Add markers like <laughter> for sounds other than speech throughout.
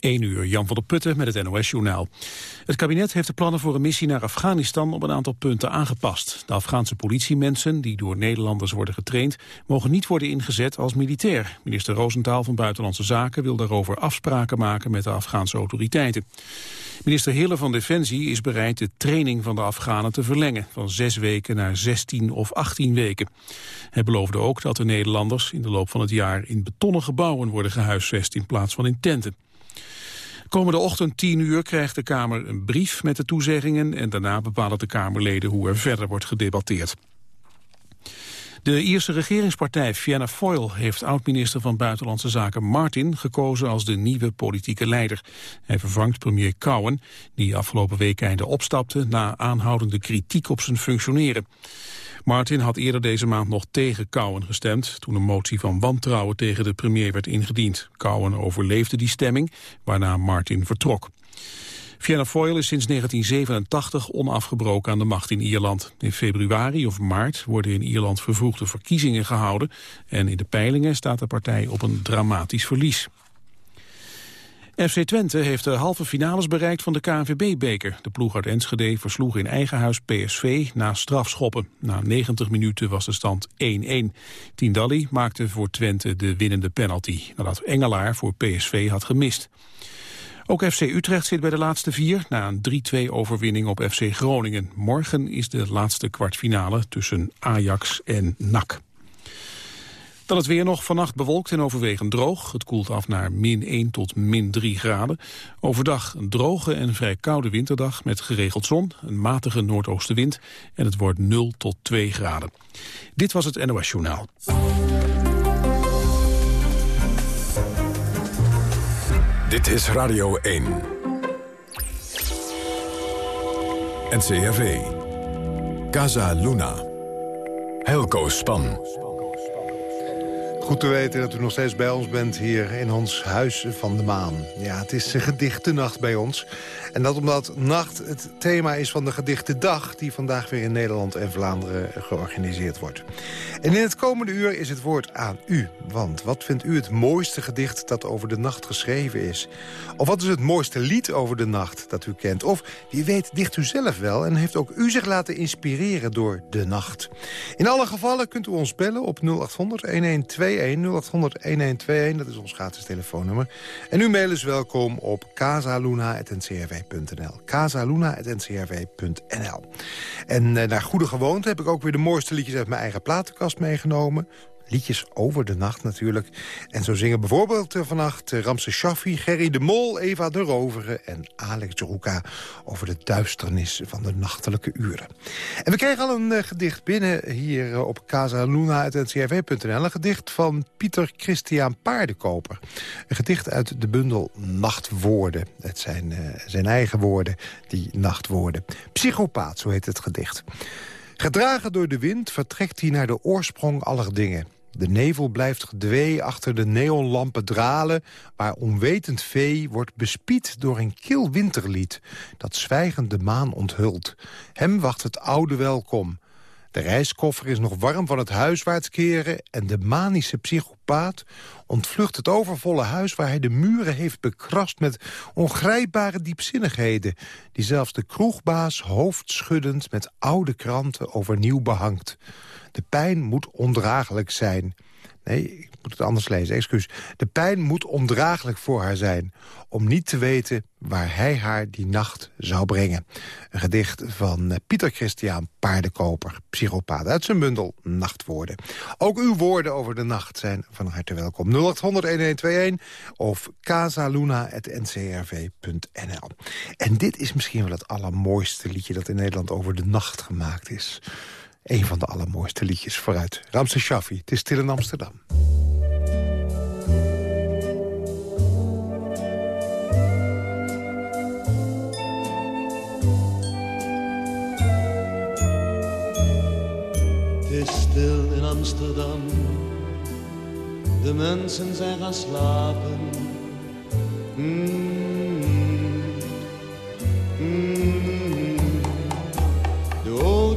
1 uur, Jan van der Putten met het NOS-journaal. Het kabinet heeft de plannen voor een missie naar Afghanistan op een aantal punten aangepast. De Afghaanse politiemensen, die door Nederlanders worden getraind, mogen niet worden ingezet als militair. Minister Roosentaal van Buitenlandse Zaken wil daarover afspraken maken met de Afghaanse autoriteiten. Minister Hille van Defensie is bereid de training van de Afghanen te verlengen, van zes weken naar 16 of 18 weken. Hij beloofde ook dat de Nederlanders in de loop van het jaar in betonnen gebouwen worden gehuisvest in plaats van in tenten. Komende ochtend 10 uur krijgt de Kamer een brief met de toezeggingen... en daarna bepalen de Kamerleden hoe er verder wordt gedebatteerd. De Ierse regeringspartij Fianna Fáil heeft oud-minister van Buitenlandse Zaken Martin gekozen als de nieuwe politieke leider. Hij vervangt premier Cowen, die afgelopen week einde opstapte na aanhoudende kritiek op zijn functioneren. Martin had eerder deze maand nog tegen Cowen gestemd... toen een motie van wantrouwen tegen de premier werd ingediend. Cowen overleefde die stemming, waarna Martin vertrok. Fianna Fáil is sinds 1987 onafgebroken aan de macht in Ierland. In februari of maart worden in Ierland vervroegde verkiezingen gehouden... en in de peilingen staat de partij op een dramatisch verlies. FC Twente heeft de halve finales bereikt van de KNVB-beker. De ploeg uit Enschede versloeg in eigen huis PSV na strafschoppen. Na 90 minuten was de stand 1-1. Tiendalli maakte voor Twente de winnende penalty... nadat Engelaar voor PSV had gemist. Ook FC Utrecht zit bij de laatste vier... na een 3-2 overwinning op FC Groningen. Morgen is de laatste kwartfinale tussen Ajax en NAC. Dan het weer nog vannacht bewolkt en overwegend droog. Het koelt af naar min 1 tot min 3 graden. Overdag een droge en vrij koude winterdag met geregeld zon, een matige noordoostenwind en het wordt 0 tot 2 graden. Dit was het NOS Journaal. Dit is Radio 1. NCRV. Casa Luna. Helco Span. Goed te weten dat u nog steeds bij ons bent hier in ons Huis van de Maan. Ja, het is gedichtennacht bij ons. En dat omdat nacht het thema is van de gedichtendag... die vandaag weer in Nederland en Vlaanderen georganiseerd wordt. En in het komende uur is het woord aan u. Want wat vindt u het mooiste gedicht dat over de nacht geschreven is? Of wat is het mooiste lied over de nacht dat u kent? Of wie weet dicht u zelf wel en heeft ook u zich laten inspireren door de nacht? In alle gevallen kunt u ons bellen op 0800-1121. 0800-1121, dat is ons gratis telefoonnummer. En uw mail is welkom op casaluna.ncrv.nl. casaluna.ncrv.nl. En uh, naar goede gewoonte heb ik ook weer de mooiste liedjes uit mijn eigen platenkast meegenomen. Liedjes over de nacht natuurlijk. En zo zingen bijvoorbeeld uh, vannacht uh, Ramse Shaffi, Gerry de Mol, Eva de Rovere en Alex Jeroeka over de duisternis van de nachtelijke uren. En we kregen al een uh, gedicht binnen hier op Casa Luna uit ncrv.nl. Een gedicht van Pieter Christian Paardenkoper. Een gedicht uit de bundel Nachtwoorden. Het zijn zijn eigen woorden, die nachtwoorden. Psychopaat, zo heet het gedicht. Gedragen door de wind vertrekt hij naar de oorsprong aller dingen. De nevel blijft gedwee achter de neonlampen dralen... waar onwetend vee wordt bespied door een kil winterlied... dat zwijgend de maan onthult. Hem wacht het oude welkom. De reiskoffer is nog warm van het huiswaarts keren... en de manische psychopaat ontvlucht het overvolle huis... waar hij de muren heeft bekrast met ongrijpbare diepzinnigheden... die zelfs de kroegbaas hoofdschuddend met oude kranten overnieuw behangt. De pijn moet ondraaglijk zijn. Nee, moet het anders lezen, excuus. De pijn moet ondraaglijk voor haar zijn... om niet te weten waar hij haar die nacht zou brengen. Een gedicht van eh, Pieter Christian Paardenkoper, psychopaat... uit zijn bundel Nachtwoorden. Ook uw woorden over de nacht zijn van harte welkom. 0800-1121 of casaluna.ncrv.nl. En dit is misschien wel het allermooiste liedje... dat in Nederland over de nacht gemaakt is... Een van de allermooiste liedjes vooruit. Ramse Shaffi, het is stil in Amsterdam. Is stil in Amsterdam. De mensen zijn gaan slapen. Mm.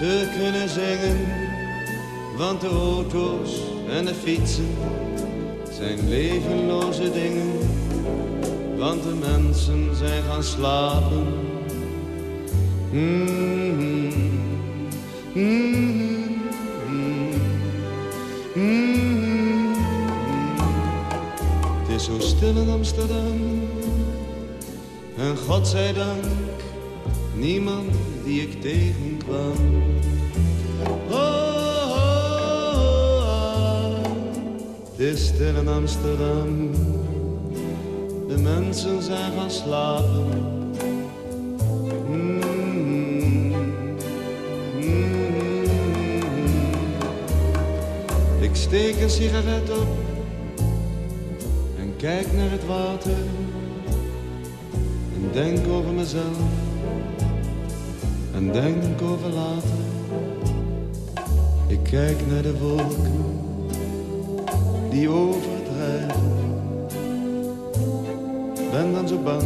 te kunnen zingen, want de auto's en de fietsen zijn levenloze dingen, want de mensen zijn gaan slapen. Mm Het is zo stil in Amsterdam, en God zij dank, niemand die ik tegenkwam. Het is stil in Amsterdam. De mensen zijn gaan slapen. Mm Ik steek een sigaret op en kijk naar het water. En denk over mezelf en denk over later. Ik kijk naar de wolken die overdrijven. Ben dan zo bang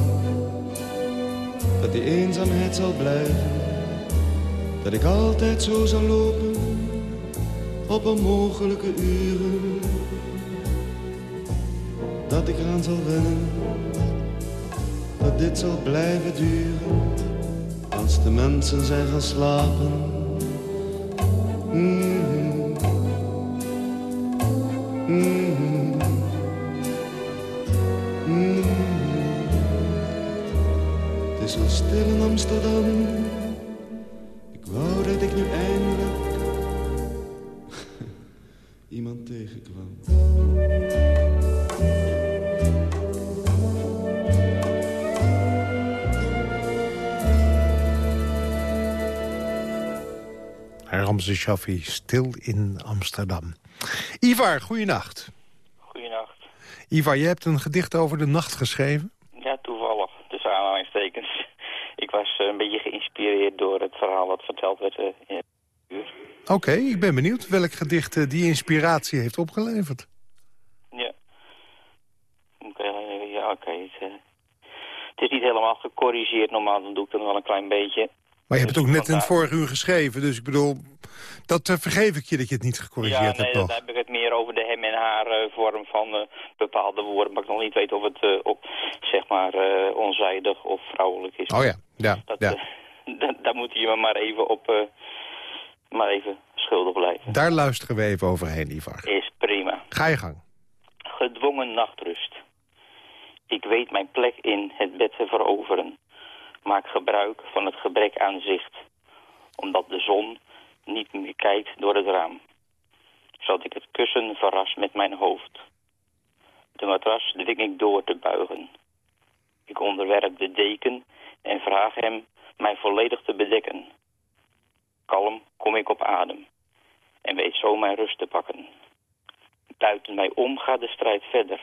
dat die eenzaamheid zal blijven. Dat ik altijd zo zal lopen op onmogelijke uren. Dat ik eraan zal wennen, dat dit zal blijven duren. De mensen zijn gaan slapen. Shaffi, stil in Amsterdam. Ivar, goeienacht. Goeienacht. Ivar, je hebt een gedicht over de nacht geschreven. Ja, toevallig, tussen aanhalingstekens. <laughs> Ik was eh, een beetje geïnspireerd door het verhaal dat verteld werd eh, in het uur. Oké, ik ben benieuwd welk gedicht eh, die inspiratie heeft opgeleverd. Ja. Oké, ja, oké. Het, het is niet helemaal gecorrigeerd. Normaal dan doe ik dat wel een klein beetje. Maar je hebt het ook net in het vorige uur geschreven, dus ik bedoel... Dat eh, vergeef ik je dat je het niet gecorrigeerd Ja, nee, hebt nog. heb ik het meer over de hem en haar eh, vorm van eh, bepaalde woorden. Maar ik nog niet weet of het, op, zeg maar, onzijdig of vrouwelijk is. Oh ja, ja, Dat, ja. <laughs> da- daar moet je me maar even op, maar even schuldig blijven. Daar luisteren we even overheen, Ivar. Is prima. Ga je gang. Gedwongen nachtrust. Ik weet mijn plek in het bed te veroveren. Maak gebruik van het gebrek aan zicht. Omdat de zon niet meer kijkt door het raam. Zodat ik het kussen verras met mijn hoofd. De matras dwing ik door te buigen. Ik onderwerp de deken en vraag hem mij volledig te bedekken. Kalm kom ik op adem en weet zo mijn rust te pakken. Buiten mij om gaat de strijd verder.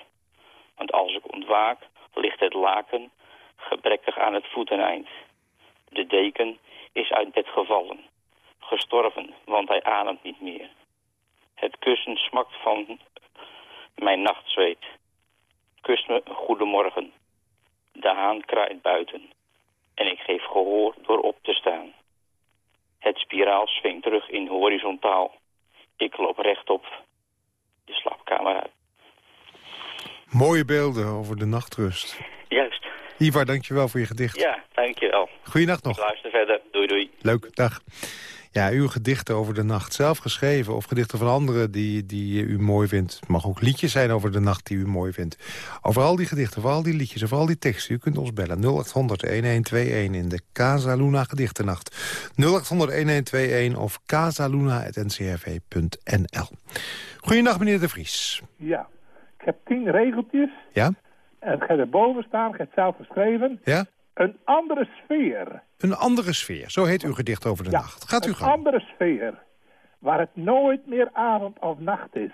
Want als ik ontwaak, ligt het laken gebrekkig aan het voeteneind. De deken is uit bed gevallen, gestorven, want hij ademt niet meer. Het kussen smakt van mijn nachtzweet. Kus me goedemorgen. De haan kraait buiten. En ik geef gehoor door op te staan. Het spiraal swingt terug in horizontaal. Ik loop rechtop de slaapkamer uit. Mooie beelden over de nachtrust. Juist. Ivar, dankjewel voor je gedicht. Ja, dankjewel. Goeienacht nog. Ik luister verder. Doei doei. Leuk, dag. Ja, uw gedichten over de nacht zelf geschreven... of gedichten van anderen die, die u mooi vindt. Het mag ook liedjes zijn over de nacht die u mooi vindt. Over al die gedichten, over al die liedjes, over al die teksten... u kunt ons bellen 0800-1121 in de Casa Luna Gedichtennacht. 0800-1121 of casaluna.ncrv.nl. Goeiedag, meneer De Vries. Ja, ik heb tien regeltjes. Ja? En het gaat erboven staan, het zelf geschreven. Ja? Een andere sfeer. Een andere sfeer, zo heet uw gedicht over de Ja, nacht. Gaat u een gang. andere sfeer. Waar het nooit meer avond of nacht is.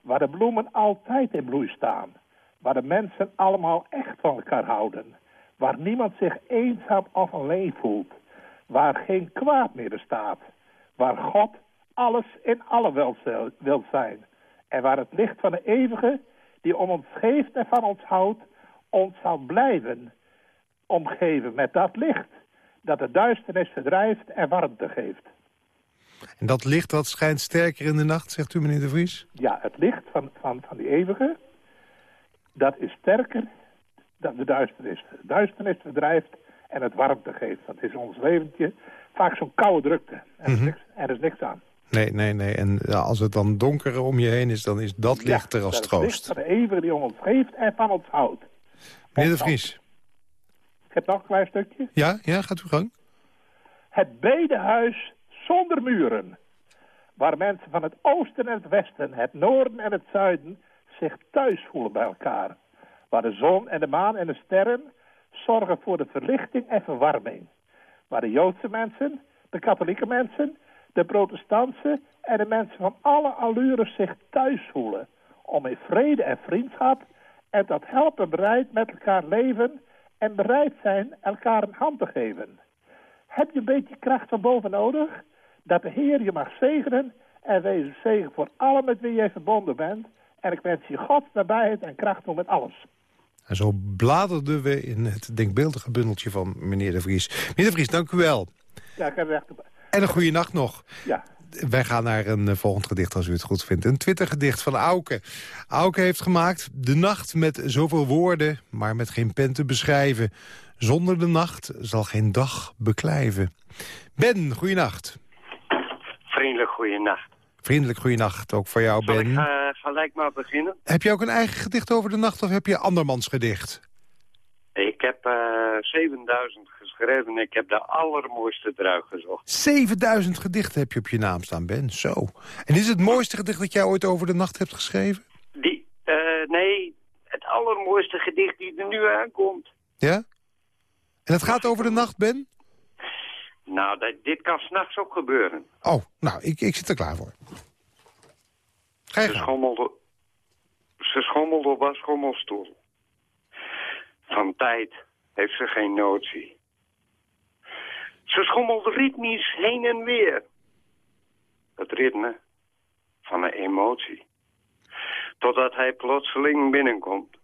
Waar de bloemen altijd in bloei staan. Waar de mensen allemaal echt van elkaar houden. Waar niemand zich eenzaam of alleen voelt. Waar geen kwaad meer bestaat. Waar God alles in alle wil zijn. En waar het licht van de eeuwige, die om ons geeft en van ons houdt, ons zal blijven omgeven met dat licht dat de duisternis verdrijft en warmte geeft. En dat licht dat schijnt sterker in de nacht, zegt u meneer De Vries? Ja, het licht van, van, van die eeuwige, dat is sterker dan de duisternis. De duisternis verdrijft en het warmte geeft. Dat is ons leventje vaak zo'n koude drukte. En, er is mhm. niks, er is niks aan. Nee, nee, nee. En als het dan donker om je heen is, dan is dat licht er als troost. licht van de eeuwige die ons geeft en van ons houdt. Meneer De Vries. Ik heb nog een klein stukje. Ja, ja, gaat u gang. Het bedehuis zonder muren. Waar mensen van het oosten en het westen, het noorden en het zuiden zich thuis voelen bij elkaar. Waar de zon en de maan en de sterren zorgen voor de verlichting en verwarming. Waar de Joodse mensen, de katholieke mensen, de protestantse en de mensen van alle allures zich thuis voelen. Om in vrede en vriendschap en dat helpen bereid met elkaar leven en bereid zijn elkaar een hand te geven. Heb je een beetje kracht van boven nodig? Dat de Heer je mag zegenen en wees zegen voor allen met wie je verbonden bent. En ik wens je God nabijheid en kracht om met alles. En zo bladerden we in het denkbeeldige bundeltje van meneer De Vries. Meneer De Vries, dank u wel. Ja, ik heb echt... En een goede nacht nog. Ja. Wij gaan naar een eh, volgend gedicht als u het goed vindt. Een Twittergedicht van Auke. Auke heeft gemaakt de nacht met zoveel woorden... maar met geen pen te beschrijven. Zonder de nacht zal geen dag beklijven. Ben, goeienacht. Vriendelijk goeienacht. Vriendelijk goeienacht, ook voor jou, Ben. Zal ik uh, gelijk maar beginnen? Heb je ook een eigen gedicht over de nacht of heb je andermans gedicht? Ik heb uh, eh, 7000 geschreven en ik heb de allermooiste eruit gezocht. 7000 gedichten heb je op je naam staan, Ben. Zo. En is het mooiste gedicht dat jij ooit over de nacht hebt geschreven? Die, uh, nee, het allermooiste gedicht die er nu aankomt. Ja? En het gaat over de nacht, Ben? Nou, dat, dit kan s'nachts ook gebeuren. Oh, nou, ik, ik zit er klaar voor. Ga je ze, schommelde, ze schommelde op een schommelstoel. Van tijd heeft ze geen notie. Ze schommelt ritmisch heen en weer. Het ritme van een emotie. Totdat hij plotseling binnenkomt.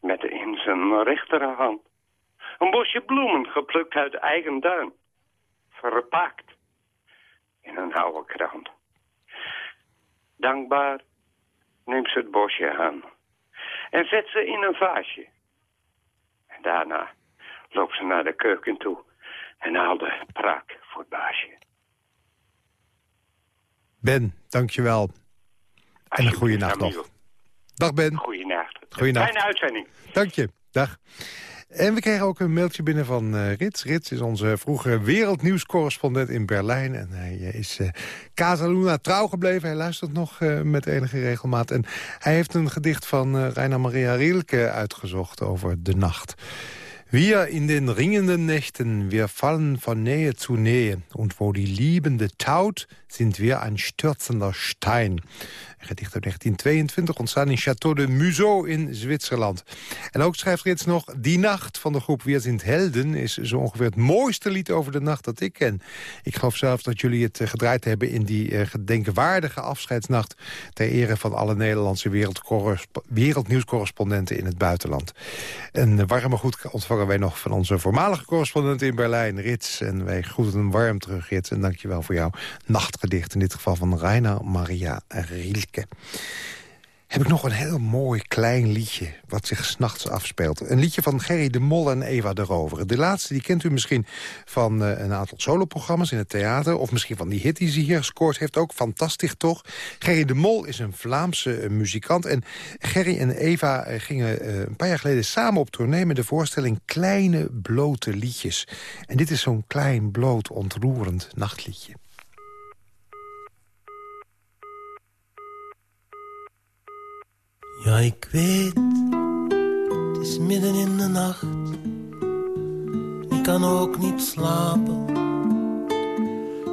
Met in zijn rechterhand. Een bosje bloemen geplukt uit eigen tuin. Verpakt in een oude krant. Dankbaar neemt ze het bosje aan. En zet ze in een vaasje. En daarna loopt ze naar de keuken toe en haalde praak voor het baasje. Ben, dankjewel. En een goede nacht nog. Dag Ben. Goeienacht. Goeienacht. Fijne uitzending. Dank je. Dag. En we kregen ook een mailtje binnen van uh, Rits. Rits is onze vroegere wereldnieuwscorrespondent in Berlijn. En hij uh, is uh, Casaluna trouw gebleven. Hij luistert nog met enige regelmaat. En hij heeft een gedicht van Reina Maria Rielke uitgezocht over de nacht. Wir in den ringenden Nächten, wir fallen von Nähe zu Nähe. Und wo die Liebende taut, sind wir ein stürzender Stein. Gedicht uit 1922, ontstaan in Château de Museau in Zwitserland. En ook schrijft Rits nog... Die nacht van de groep Weer sind Helden is zo ongeveer het mooiste lied over de nacht dat ik ken. Ik geloof zelf dat jullie het eh, gedraaid hebben in die uh, gedenkwaardige afscheidsnacht... ter ere van alle Nederlandse wereldnieuwscorrespondenten in het buitenland. Een warme goed ontvangen wij nog van onze voormalige correspondent in Berlijn, Rits. En wij groeten hem warm terug, Rits. En dankjewel voor jouw nachtgedicht, in dit geval van Reina Maria Heb ik nog een heel mooi klein liedje wat zich s'nachts afspeelt. Een liedje van Gerry de Mol en Eva de Rover. De laatste die kent u misschien van uh, een aantal soloprogramma's in het theater... of misschien van die hit die ze hier gescoord heeft ook. Fantastisch toch? Gerry de Mol is een Vlaamse uh, muzikant. En Gerry en Eva uh, gingen een paar jaar geleden samen op tournee... met de voorstelling Kleine Blote Liedjes. En dit is zo'n klein, bloot, ontroerend nachtliedje. Ja, ik weet, het is midden in de nacht. Ik kan ook niet slapen.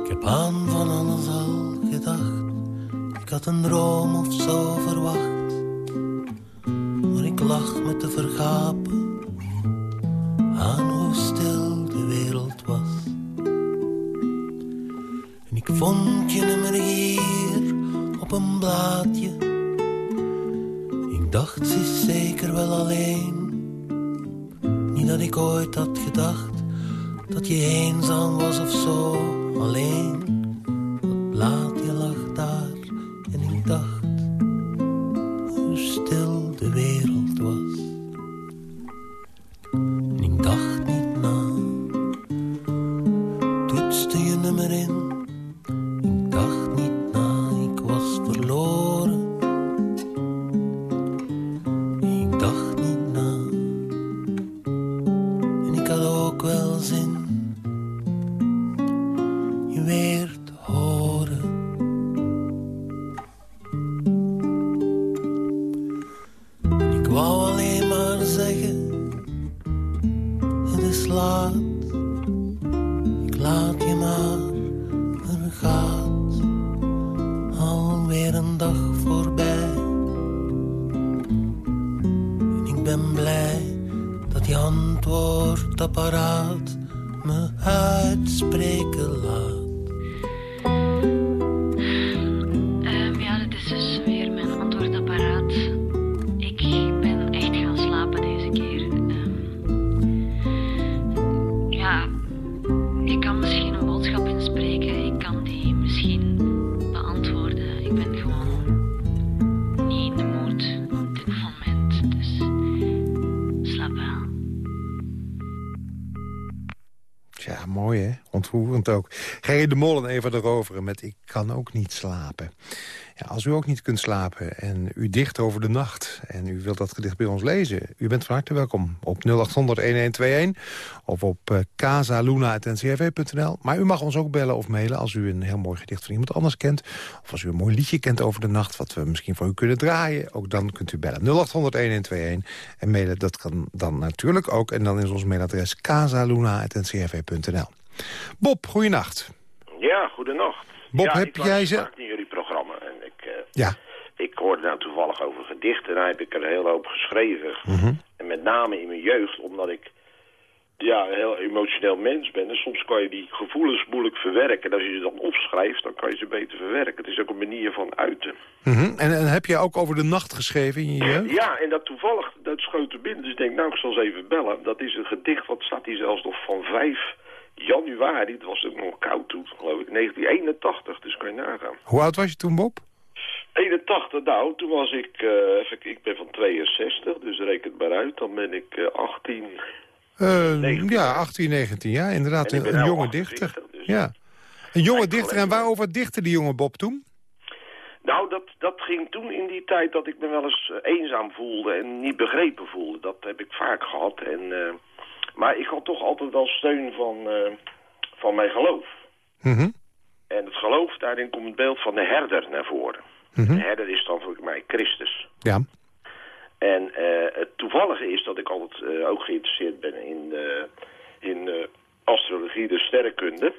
Ik heb aan van alles al gedacht. Ik had een droom of zo verwacht. Maar ik lag me te vergapen aan hoe stil de wereld was. En ik vond dat je eenzaam was slapen. Ja, als u ook niet kunt slapen en u dicht over de nacht... en u wilt dat gedicht bij ons lezen, u bent van harte welkom op 0800-1121... of op uh, casaluna.ncrv.nl. Maar u mag ons ook bellen of mailen als u een heel mooi gedicht van iemand anders kent... of als u een mooi liedje kent over de nacht... wat we misschien voor u kunnen draaien. Ook dan kunt u bellen 0800-1121 en mailen. Dat kan dan natuurlijk ook. En dan is ons mailadres casaluna.ncrv.nl. Bob, goeienacht. Ja, goedenacht. Bob, ja, heb jij ze- naar jullie programma en ik, eh, Ja. ik hoorde nou toevallig over gedichten en daar heb ik er een hele hoop geschreven. Mhm. En met name in mijn jeugd, omdat ik ja, een heel emotioneel mens ben. En soms kan je die gevoelens moeilijk verwerken. En als je ze dan opschrijft, dan kan je ze beter verwerken. Het is ook een manier van uiten. Mhm. en, en heb je ook over de nacht geschreven in je jeugd? Ja, en dat toevallig, dat schoot er binnen. Dus ik denk, nou, ik zal eens even bellen. Dat is een gedicht, wat staat hier zelfs nog van 5 januari. Het was ook nog koud toen, geloof ik. 1981, dus kan je nagaan. Hoe oud was je toen, Bob? 81, nou, toen was ik, eh, even, ik ben van 62, dus reken het maar uit. Dan ben ik eh, 18. Eh, 19. ja, 18, 19 jaar. Inderdaad, een, nou jonge 28, dichter. dus- Ja. Een jonge dichter. En waarover dichtte die jonge Bob toen? Nou, dat, dat ging toen in die tijd dat ik me wel eens eh, eenzaam voelde en niet begrepen voelde. Dat heb ik vaak gehad. En, maar ik had toch altijd wel steun van, eh, van mijn geloof. Mhm. En het geloof, daarin komt het beeld van de herder naar voren. Mhm. De herder is dan voor mij Christus. Ja. En eh, het toevallige is dat ik altijd eh, ook geïnteresseerd ben in, in astrologie, de sterrenkunde.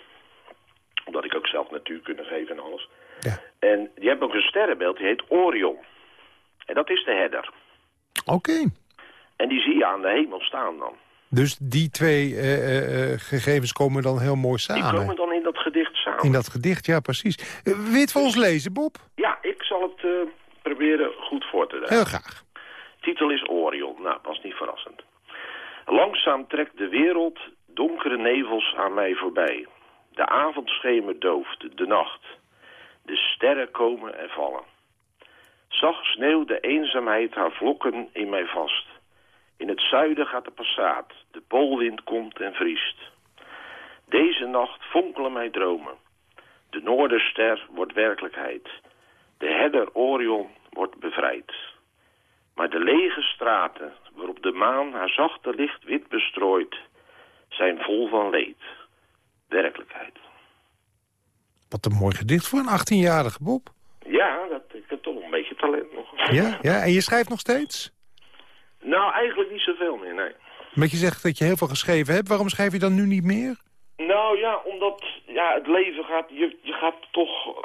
Omdat ik ook zelf natuurkunde geef en alles. Ja. En die hebben ook een sterrenbeeld, die heet Orion. En dat is de herder. Oké. En die zie je aan de hemel staan dan. Dus die twee eh, eh, eh, gegevens komen dan heel mooi Die samen. komen dan in dat gedicht samen. In dat gedicht, ja, precies. Eh, wil je het voor ons lezen, Bob? Ja, ik zal het proberen goed voor te dragen. Heel graag. Titel is Orion. Nou, is niet verrassend. Langzaam trekt de wereld donkere nevels aan mij voorbij. De avondschemer dooft, de nacht. De sterren komen en vallen. Zacht sneeuwt de eenzaamheid haar vlokken in mij vast. In het zuiden gaat de passaat. De poolwind komt en vriest. Deze nacht fonkelen mij dromen. De noorderster wordt werkelijkheid. De herder Orion wordt bevrijd. Maar de lege straten, waarop de maan haar zachte licht wit bestrooit, zijn vol van leed. Werkelijkheid. Wat een mooi gedicht voor een 18-jarige Bob. Ja, dat, ik heb toch een beetje talent nog. Ja, ja, en je schrijft nog steeds? Nou, eigenlijk niet zoveel meer, nee. Omdat je zegt dat je heel veel geschreven hebt. Waarom schrijf je dan nu niet meer? Nou ja, omdat ja, het leven gaat, je, je gaat toch,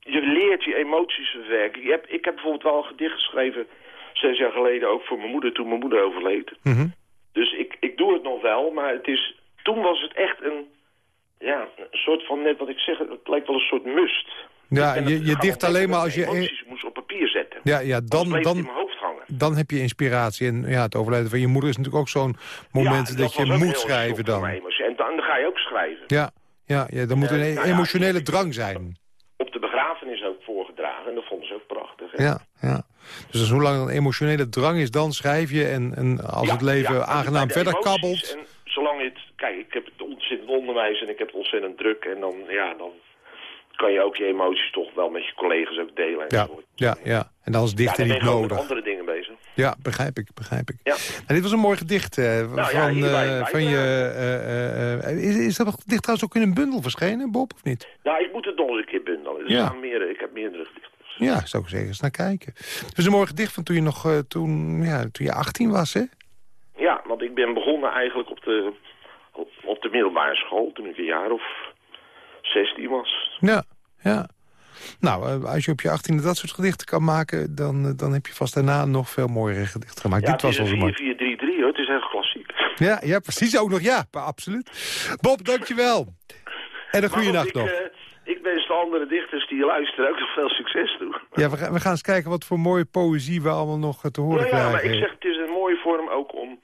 je leert je emoties verwerken. Je hebt, ik heb bijvoorbeeld wel een gedicht geschreven zes jaar geleden ook voor mijn moeder toen mijn moeder overleed. Mhm. Dus ik, ik doe het nog wel, maar het is, toen was het echt een, ja, een soort van, net wat ik zeg, het lijkt wel een soort must. Ja, je, je dicht alleen maar als je... emoties moest op papier zetten. Ja, ja dan, dan, mijn hoofd hangen. Dan heb je inspiratie. En ja, het overlijden van je moeder is natuurlijk ook zo'n moment Ja, dat, je moet schrijven dan. En dan, ga je ook schrijven. Ja, ja, ja dan moet Ja, een nou ja, emotionele drang zijn. Op de begrafenis ook voorgedragen en dat vonden ze ook prachtig. hè. Ja, ja. Dus als hoe lang een emotionele drang is, dan schrijf je. En, en als Ja, het leven ja, aangenaam verder kabbelt... En zolang het... Kijk, ik heb het ontzettend onderwijs en ik heb het ontzettend druk. En dan, ja, dan kan je ook je emoties toch wel met je collega's ook delen. Ja, ja, ja. En dan is Ja, dichter dan ben niet nodig. andere dingen. Ja, begrijp ik, begrijp ik. Ja. En dit was een mooi gedicht eh, ja, van, eh, van je... eh, is, is dat gedicht trouwens ook in een bundel verschenen, Bob, of niet? Nou, ik moet het nog eens een keer bundelen. Ja. meerdere, ik heb meerdere gedichten. Ja, zou ik zeggen, eens naar kijken. Het was een mooi gedicht van toen je nog toen, ja, toen je 18 was, hè? Ja, want ik ben begonnen eigenlijk op de, op, op de middelbare school toen ik een jaar of 16 was. Ja, ja. Nou, eh, als je op je 18e dat soort gedichten kan maken... dan, eh, dan heb je vast daarna nog veel mooiere gedichten gemaakt. ja, Dit was al zo mooi. 4-4-3-3 hoor, het is echt klassiek. Ja, ja, precies ook nog. Ja, absoluut. Bob, dankjewel. En een goede Maar nacht nog. ik, eh, ik wens de andere dichters die luisteren ook nog veel succes toe. Ja, we gaan, we gaan eens kijken wat voor mooie poëzie we allemaal nog te horen Nou ja, maar krijgen. ik zeg, het is een mooie vorm ook om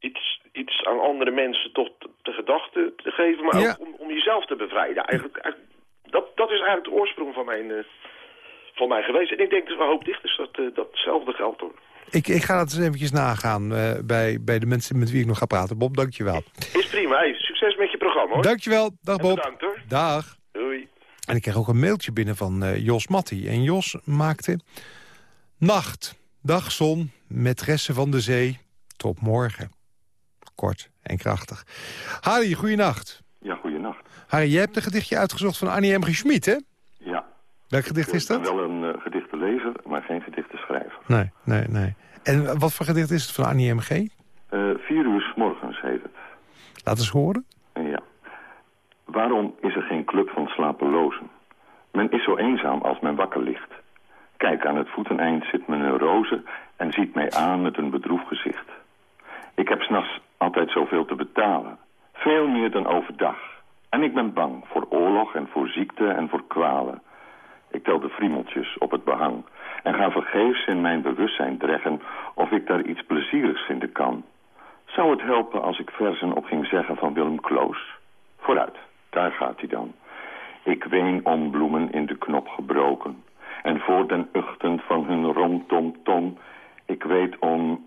iets, iets aan andere mensen toch te gedachten te geven, maar Ja. ook om, om jezelf te bevrijden. Eigenlijk, eigenlijk- dat, dat is eigenlijk de oorsprong van mijn, eh, van mij geweest. En ik denk dat een hoop dichters dat, eh, dat hetzelfde geldt hoor. Ik, ik ga dat eens eventjes nagaan eh, bij, bij de mensen met wie ik nog ga praten. Bob, dankjewel. Is prima, hey, succes met je programma hoor. Dankjewel. Dag En Bob. bedankt hoor. Dag. Doei. En ik kreeg ook een mailtje binnen van Jos Matti. En Jos maakte... Nacht, dag zon, metressen van de zee, tot morgen. Kort en krachtig. Harry, goeienacht. Harry, jij hebt een gedichtje uitgezocht van Annie M. G. Schmid, hè? Ja. Welk gedicht is Ik ben dat? wel een uh, gedichtenlezer, maar geen gedichtenschrijver. Nee, nee, nee. En wat voor gedicht is het van Annie M. G.? Uh, vier uur s morgens heet het. Laat eens horen. Ja. Waarom is er geen club van slapelozen? Men is zo eenzaam als men wakker ligt. Kijk, aan het voeteneind zit men een roze en ziet mij aan met een bedroefd gezicht. Ik heb s'nachts altijd zoveel te betalen. Veel meer dan overdag. En ik ben bang voor oorlog en voor ziekte en voor kwalen. Ik tel de friemeltjes op het behang en ga vergeefs in mijn bewustzijn dreggen of ik daar iets plezierigs vinden kan. Zou het helpen als ik versen op ging zeggen van Willem Kloos? Vooruit, daar gaat hij dan. Ik ween om bloemen in de knop gebroken en voor den uchten van hun romtomtom. Ik weet om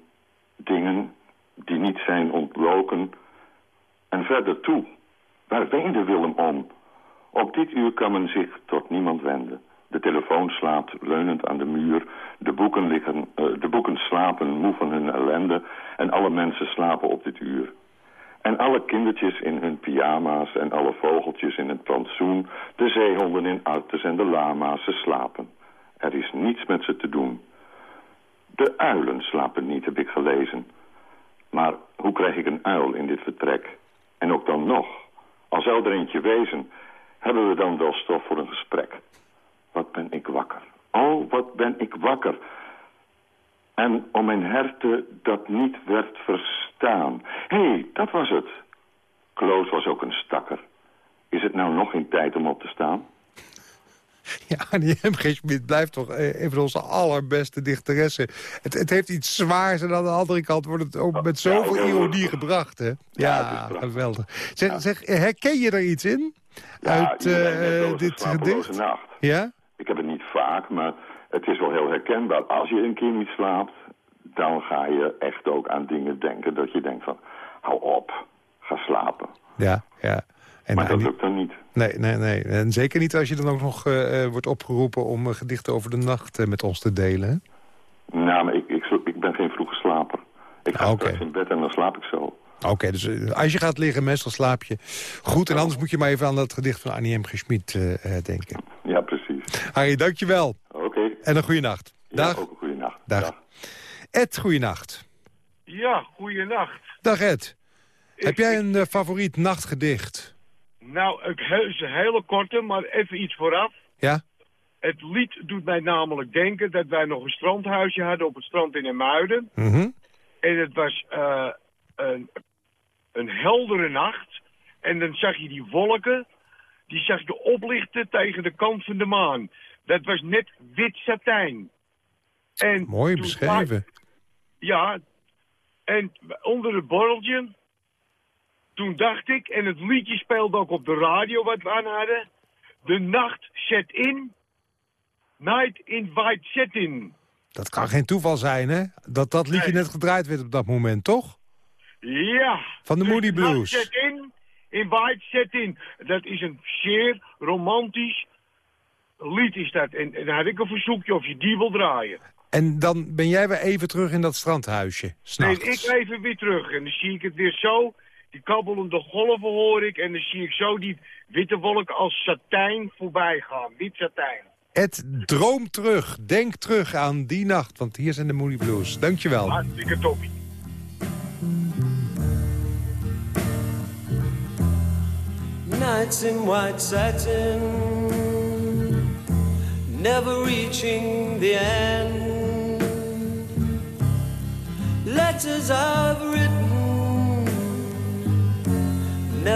dingen die niet zijn ontloken. En verder toe, waar weende Willem om? Op dit uur kan men zich tot niemand wenden. De telefoon slaapt leunend aan de muur. De boeken, liggen, uh, de boeken slapen moe van hun ellende. En alle mensen slapen op dit uur. En alle kindertjes in hun pyjama's en alle vogeltjes in het plantsoen. De zeehonden in artes en de lama's, ze slapen. Er is niets met ze te doen. De uilen slapen niet, heb ik gelezen. Maar hoe krijg ik een uil in dit vertrek? En ook dan nog, al zou er eentje wezen, hebben we dan wel stof voor een gesprek. Wat ben ik wakker. Oh, wat ben ik wakker. En om mijn herten dat niet werd verstaan. Hé, hey, dat was het. Kloos was ook een stakker. Is het nou nog geen tijd om op te staan? <laughs> Ja, Annie M. G. Schmid blijft toch een van onze allerbeste dichteressen. Het, het heeft iets zwaars en aan de andere kant wordt het ook met zoveel ja, ironie gebracht. Hè? Ja, ja geweldig. Zeg, ja. zeg, herken je er iets in? Uit uh, dit gedicht? Nacht. Ja? Ik heb het niet vaak, maar het is wel heel herkenbaar. Als je een keer niet slaapt, dan ga je echt ook aan dingen denken... dat je denkt van, hou op, ga slapen. Ja, ja. En maar dat lukt dan niet. Nee, nee, nee. En zeker niet als je dan ook nog uh, wordt opgeroepen... om uh, gedichten over de nacht uh, met ons te delen. Hè? Nou, maar ik, ik, ik, ben geen vroege slaper. Ik ga okay. in bed en dan slaap ik zo. Oké, okay, dus als je gaat liggen, meestal slaap je goed. En anders moet je maar even aan dat gedicht van Annie M. G. Schmid denken. Ja, precies. Harry, dankjewel. Oké. Okay. En een goede nacht. Dag. Ja, ook een goede nacht. Dag. Dag. Ed, goeienacht. Ja, goeienacht. Dag Ed. Ik, Heb jij een uh, favoriet nachtgedicht? Nou, ik he een hele korte, maar even iets vooraf. Ja? Het lied doet mij namelijk denken dat wij nog een strandhuisje hadden op het strand in Emuiden. Mhm. En het was eh, een, een heldere nacht. En dan zag je die wolken, die zag je oplichten tegen de kant van de maan. Dat was net wit satijn. En Mooi beschreven. ja, en onder het borreltje, toen dacht ik, en het liedje speelde ook op de radio wat we aan hadden. De nacht zet in, night invite zet in. Dat kan geen toeval zijn, hè? Dat dat liedje net gedraaid werd op dat moment, toch? Ja. Van de Dus Moody nacht Blues. Zet in, invite zet in. Dat is een zeer romantisch lied is dat. En, en dan had ik een verzoekje of je die wil draaien. En dan ben jij weer even terug in dat strandhuisje, s'nachts. ik even weer terug. En dan zie ik het weer zo. Die kabbelende golven hoor ik. En dan zie ik zo die witte wolken als satijn voorbij gaan. Wit satijn. Ed, droom terug. Denk terug aan die nacht, want hier zijn de Moody Blues. Dankjewel. Hartstikke toppie. Nights in white satin, never reaching the end. Letters I've written,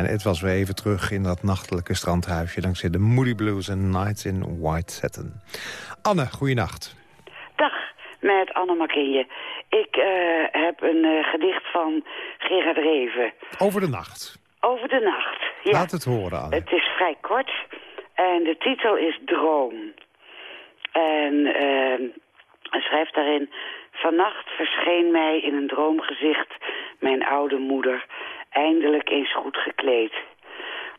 En Ed was weer even terug in dat nachtelijke strandhuisje... dankzij de Moody Blues en Nights in White Satin. Anne, goeienacht. Dag, met Anne Makinje. Ik eh, heb een eh, gedicht van Gerard Reven Over de nacht. over de nacht. Ja. Laat het horen, Anne. Het is vrij kort en de titel is Droom. En eh, hij schrijft daarin... Vannacht verscheen mij in een droomgezicht mijn oude moeder... eindelijk eens goed gekleed.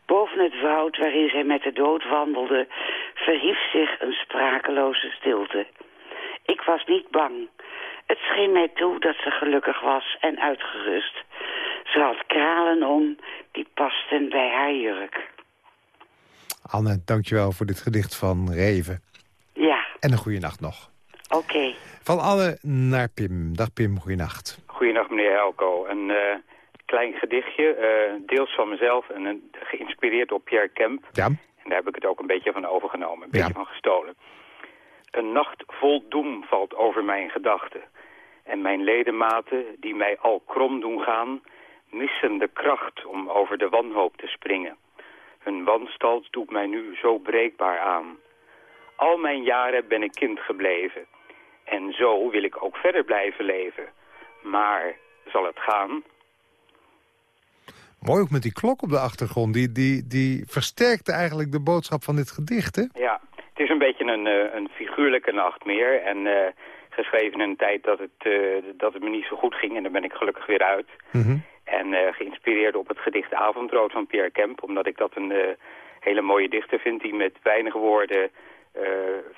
Boven het woud waarin zij met de dood wandelde... verhief zich een sprakeloze stilte. Ik was niet bang. Het scheen mij toe dat ze gelukkig was en uitgerust. Ze had kralen om, die pasten bij haar jurk. Anne, dankjewel voor dit gedicht van Reven. Ja, En een goede nacht nog. oké. Van Anne naar Pim. Dag Pim, goeienacht. Goedenacht meneer Helco. Een eh, klein gedichtje, eh, deels van mezelf en geïnspireerd op Pierre Kemp. Ja. En daar heb ik het ook een beetje van overgenomen, een beetje Ja. van gestolen. Een nacht vol doem valt over mijn gedachten. En mijn ledematen, die mij al krom doen gaan, missen de kracht om over de wanhoop te springen. Hun wanstalt doet mij nu zo breekbaar aan. Al mijn jaren ben ik kind gebleven. En zo wil ik ook verder blijven leven. Maar zal het gaan? Mooi ook met die klok op de achtergrond. Die, die, die versterkte eigenlijk de boodschap van dit gedicht, hè? Ja, het is een beetje een, eh, een figuurlijke nacht meer. En eh, geschreven in een tijd dat het, eh, dat het me niet zo goed ging. En daar ben ik gelukkig weer uit. En eh, geïnspireerd op het gedicht Avondrood van Pierre Kemp. Omdat ik dat een hele mooie dichter vind die met weinig woorden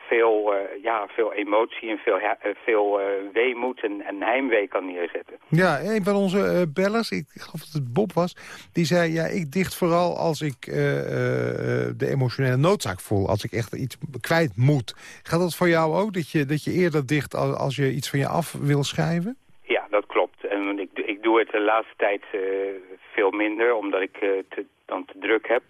veel, eh, ja, veel emotie en veel, eh, veel eh, weemoed en, en heimwee kan neerzetten. Ja, een van onze eh, bellers, ik geloof dat het Bob was... die zei, ja, ik dicht vooral als ik eh, eh, de emotionele noodzaak voel. Als ik echt iets kwijt moet. Gaat dat voor jou ook, dat je, dat je eerder dicht als, als je iets van je af wil schrijven? Ja, dat klopt. En ik, ik doe het de laatste tijd eh, veel minder, omdat ik eh, te, dan te druk heb.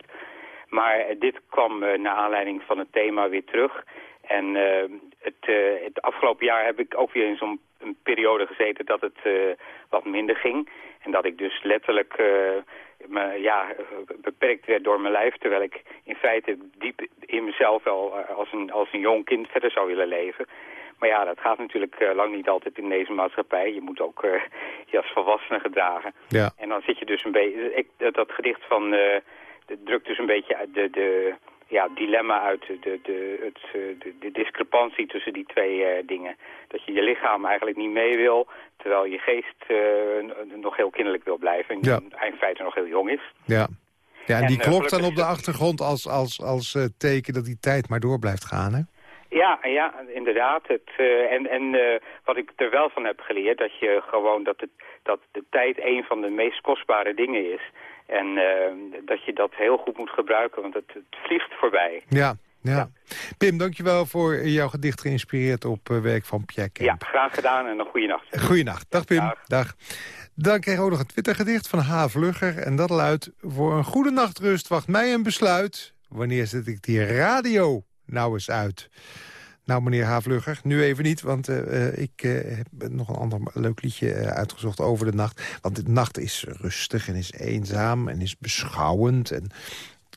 Maar dit kwam eh, naar aanleiding van het thema weer terug. En eh, het, eh, het afgelopen jaar heb ik ook weer in zo'n periode gezeten dat het wat minder ging. En dat ik dus letterlijk eh, me, ja, beperkt werd door mijn lijf. Terwijl ik in feite diep in mezelf wel als, een, als een jong kind verder zou willen leven. Maar ja, dat gaat natuurlijk lang niet altijd in deze maatschappij. Je moet ook je als volwassene gedragen. Ja. En dan zit je dus een beetje... ik- Dat, dat gedicht van... eh dat drukt dus een beetje uit de, de ja, dilemma uit, de, de, het, eh, de, de discrepantie tussen die twee eh, dingen. Dat je je lichaam eigenlijk niet mee wil, terwijl je geest eh, nog heel kinderlijk wil blijven. En Ja. in feite nog heel jong is. Ja. Ja, en En, die klopt dan op de achtergrond als, als, als teken dat die tijd maar door blijft gaan, hè? Ja, ja, inderdaad. Het, en en wat ik er wel van heb geleerd, dat je gewoon dat, het, dat de tijd een van de meest kostbare dingen is. En eh, dat je dat heel goed moet gebruiken, want het, het vliegt voorbij. Ja, ja. Pim, dankjewel voor jouw gedicht geïnspireerd op eh, werk van Pierre Kemp. Ja, graag gedaan en een goede nacht. Dag Pim. Dag. Dan kreeg ik ook nog een Twittergedicht van H. Vlugger. En dat luidt... Voor een goede nachtrust wacht mij een besluit. Wanneer zet ik die radio nou eens uit? Nou, meneer H. Vlugger, nu even niet, want eh, eh, ik eh, heb nog een ander leuk liedje uitgezocht over de nacht. Want de nacht is rustig en is eenzaam en is beschouwend en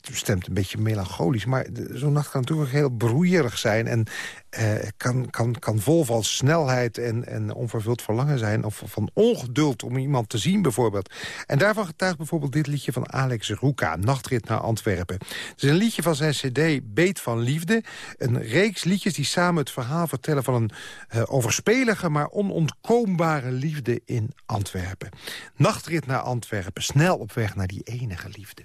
stemt een beetje melancholisch. Maar zo'n nacht kan natuurlijk heel broeierig zijn... en eh, kan, kan, kan vol van snelheid en, en onvervuld verlangen zijn... of van ongeduld om iemand te zien bijvoorbeeld. En daarvan getuigt bijvoorbeeld dit liedje van Alex Roeka... Nachtrit naar Antwerpen. Het is een liedje van zijn cd Beet van Liefde. Een reeks liedjes die samen het verhaal vertellen... van een eh, overspelige, maar onontkoombare liefde in Antwerpen. Nachtrit naar Antwerpen, snel op weg naar die enige liefde.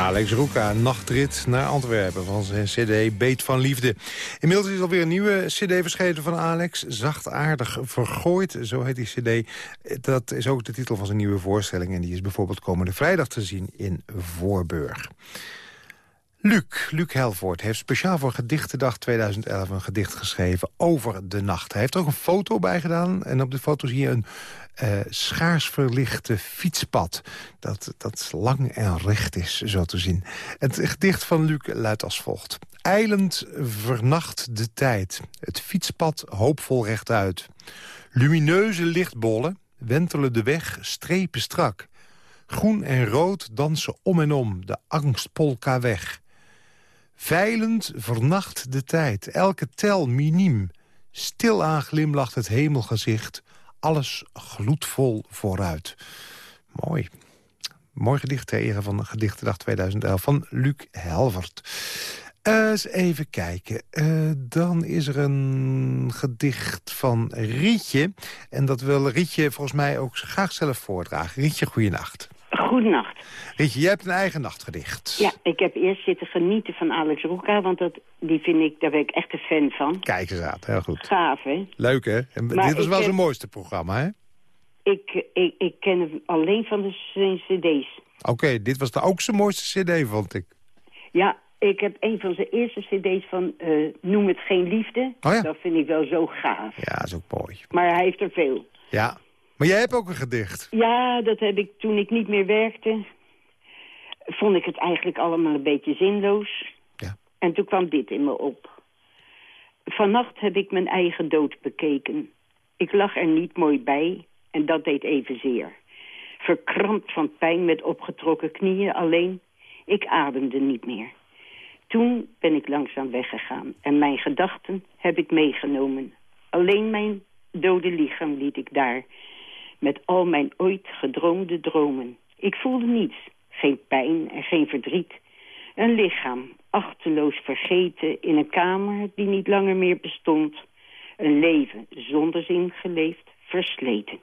Alex Roeka, nachtrit naar Antwerpen van zijn cd Beet van Liefde. Inmiddels is alweer een nieuwe cd verschenen van Alex. Zachtaardig vergooid, zo heet die cd. Dat is ook de titel van zijn nieuwe voorstelling... en die is bijvoorbeeld komende vrijdag te zien in Voorburg. Luc, Luc Helvoort, heeft speciaal voor Gedichtendag 2011 een gedicht geschreven over de nacht. Hij heeft er ook een foto bij gedaan en op de foto zie je een uh, schaars verlichte fietspad. Dat, dat lang en recht is, zo te zien. Het gedicht van Luc luidt als volgt. Eilend vernacht de tijd, het fietspad hoopvol rechtuit. Lumineuze lichtbollen wentelen de weg strepen strak. Groen en rood dansen om en om, de angstpolka weg. Veilend vernacht de tijd, elke tel miniem. Stilaan glimlacht het hemelgezicht, alles gloedvol vooruit. Mooi. Mooi gedicht tegen van Gedichtendag 2011 van Luc Helvert. Uh, eens even kijken. Uh, dan is er een gedicht van Rietje. En dat wil Rietje volgens mij ook graag zelf voordragen. Rietje, goeienacht. Goedenacht. Rietje, jij hebt een eigen nachtgedicht. Ja, ik heb eerst zitten genieten van Alex Roeka, want dat, die vind ik, daar ben ik echt een fan van. Kijk eens aan, heel goed. Gaaf, hè? Leuk, hè? En dit was wel heb... zijn mooiste programma, hè? Ik, ik, ik ken hem alleen van de cd's. Oké, okay, dit was de, ook zijn mooiste cd, vond ik. Ja, ik heb een van zijn eerste cd's van uh, Noem het geen liefde. Oh ja? Dat vind ik wel zo gaaf. Ja, dat is ook mooi. Maar hij heeft er veel. Ja, maar jij hebt ook een gedicht. Ja, dat heb ik toen ik niet meer werkte. Vond ik het eigenlijk allemaal een beetje zinloos. Ja. En toen kwam dit in me op. Vannacht heb ik mijn eigen dood bekeken. Ik lag er niet mooi bij en dat deed evenzeer. Verkrampt van pijn met opgetrokken knieën alleen. Ik ademde niet meer. Toen ben ik langzaam weggegaan en mijn gedachten heb ik meegenomen. Alleen mijn dode lichaam liet ik daar met al mijn ooit gedroomde dromen. Ik voelde niets, geen pijn en geen verdriet. Een lichaam, achteloos vergeten in een kamer die niet langer meer bestond. Een leven zonder zin geleefd, versleten.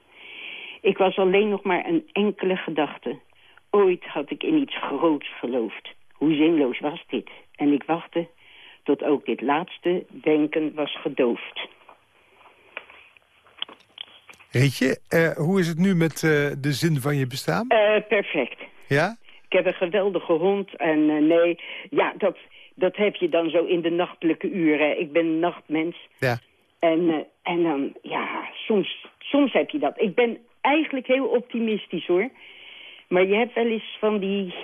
Ik was alleen nog maar een enkele gedachte. Ooit had ik in iets groots geloofd. Hoe zinloos was dit? En ik wachtte tot ook dit laatste denken was gedoofd. Rietje, uh, hoe is het nu met uh, de zin van je bestaan? Uh, perfect. Ja? Ik heb een geweldige hond en nee, ja, dat, dat heb je dan zo in de nachtelijke uren. Ik ben een nachtmens. Ja. En, en dan, ja, soms, soms heb je dat. Ik ben eigenlijk heel optimistisch hoor. Maar je hebt wel eens van die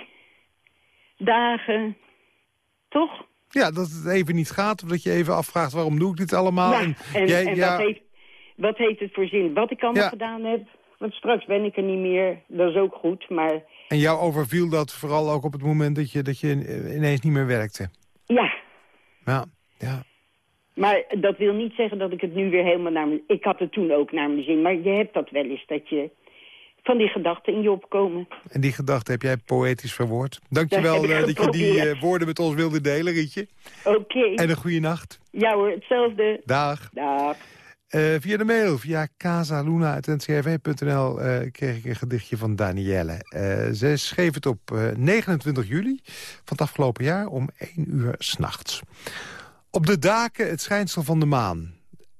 dagen, toch? Ja, dat het even niet gaat, of dat je even afvraagt waarom doe ik dit allemaal. Ja, en, en, jij, en ja... wat, heeft, wat heeft het voor zin? Wat ik allemaal ja. gedaan heb, want straks ben ik er niet meer, dat is ook goed, maar... En jou overviel dat vooral ook op het moment dat je, dat je ineens niet meer werkte? Ja. Ja, ja. Maar dat wil niet zeggen dat ik het nu weer helemaal naar me... Ik had het toen ook naar mijn zin, maar je hebt dat wel eens, dat je van die gedachten in je opkomen. En die gedachten heb jij poëtisch verwoord. Dankjewel uh, dat je die uh, woorden met ons wilde delen, Rietje. Oké. Okay. En een goede nacht. Ja hoor, hetzelfde. Dag. Dag. Uh, via de mail, via casaluna.ncrv.nl uh, kreeg ik een gedichtje van Danielle. zij schreef het op 29 juli van het afgelopen jaar om 1 uur s'nachts. Op de daken het schijnsel van de maan.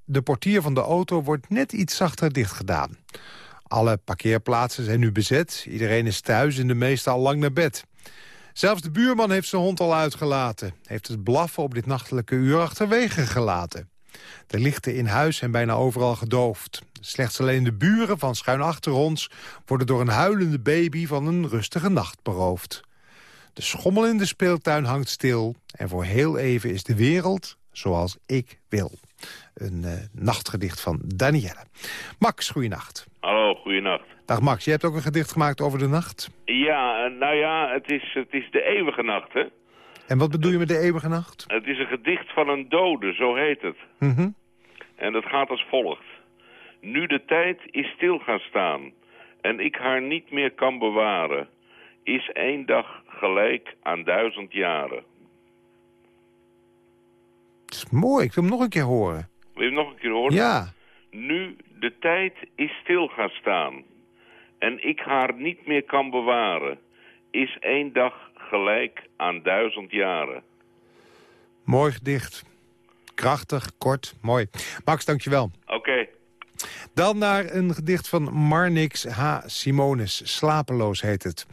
De portier van de auto wordt net iets zachter dichtgedaan. Alle parkeerplaatsen zijn nu bezet. Iedereen is thuis en de meesten al lang naar bed. Zelfs de buurman heeft zijn hond al uitgelaten. Heeft het blaffen op dit nachtelijke uur achterwege gelaten. De lichten in huis zijn bijna overal gedoofd. Slechts alleen de buren van schuin achter ons... worden door een huilende baby van een rustige nacht beroofd. De schommel in de speeltuin hangt stil... en voor heel even is de wereld zoals ik wil. Een uh, nachtgedicht van Danielle. Max, goeienacht. Hallo, goeienacht. Dag Max, je hebt ook een gedicht gemaakt over de nacht? Ja, nou ja, het is, het is de eeuwige nacht, hè? En wat bedoel je met de eeuwige nacht? Het is een gedicht van een dode, zo heet het. Mm -hmm. En dat gaat als volgt. Nu de tijd is stil gaan staan en ik haar niet meer kan bewaren... is één dag gelijk aan duizend jaren. Het is mooi, ik wil hem nog een keer horen. Wil je hem nog een keer horen? Ja. Nu de tijd is stil gaan staan en ik haar niet meer kan bewaren... is één dag gelijk aan duizend jaren. Mooi gedicht. Krachtig, kort, mooi. Max, dankjewel. Oké. Dan naar een gedicht van Marnix H. Simonis. Slapeloos heet het.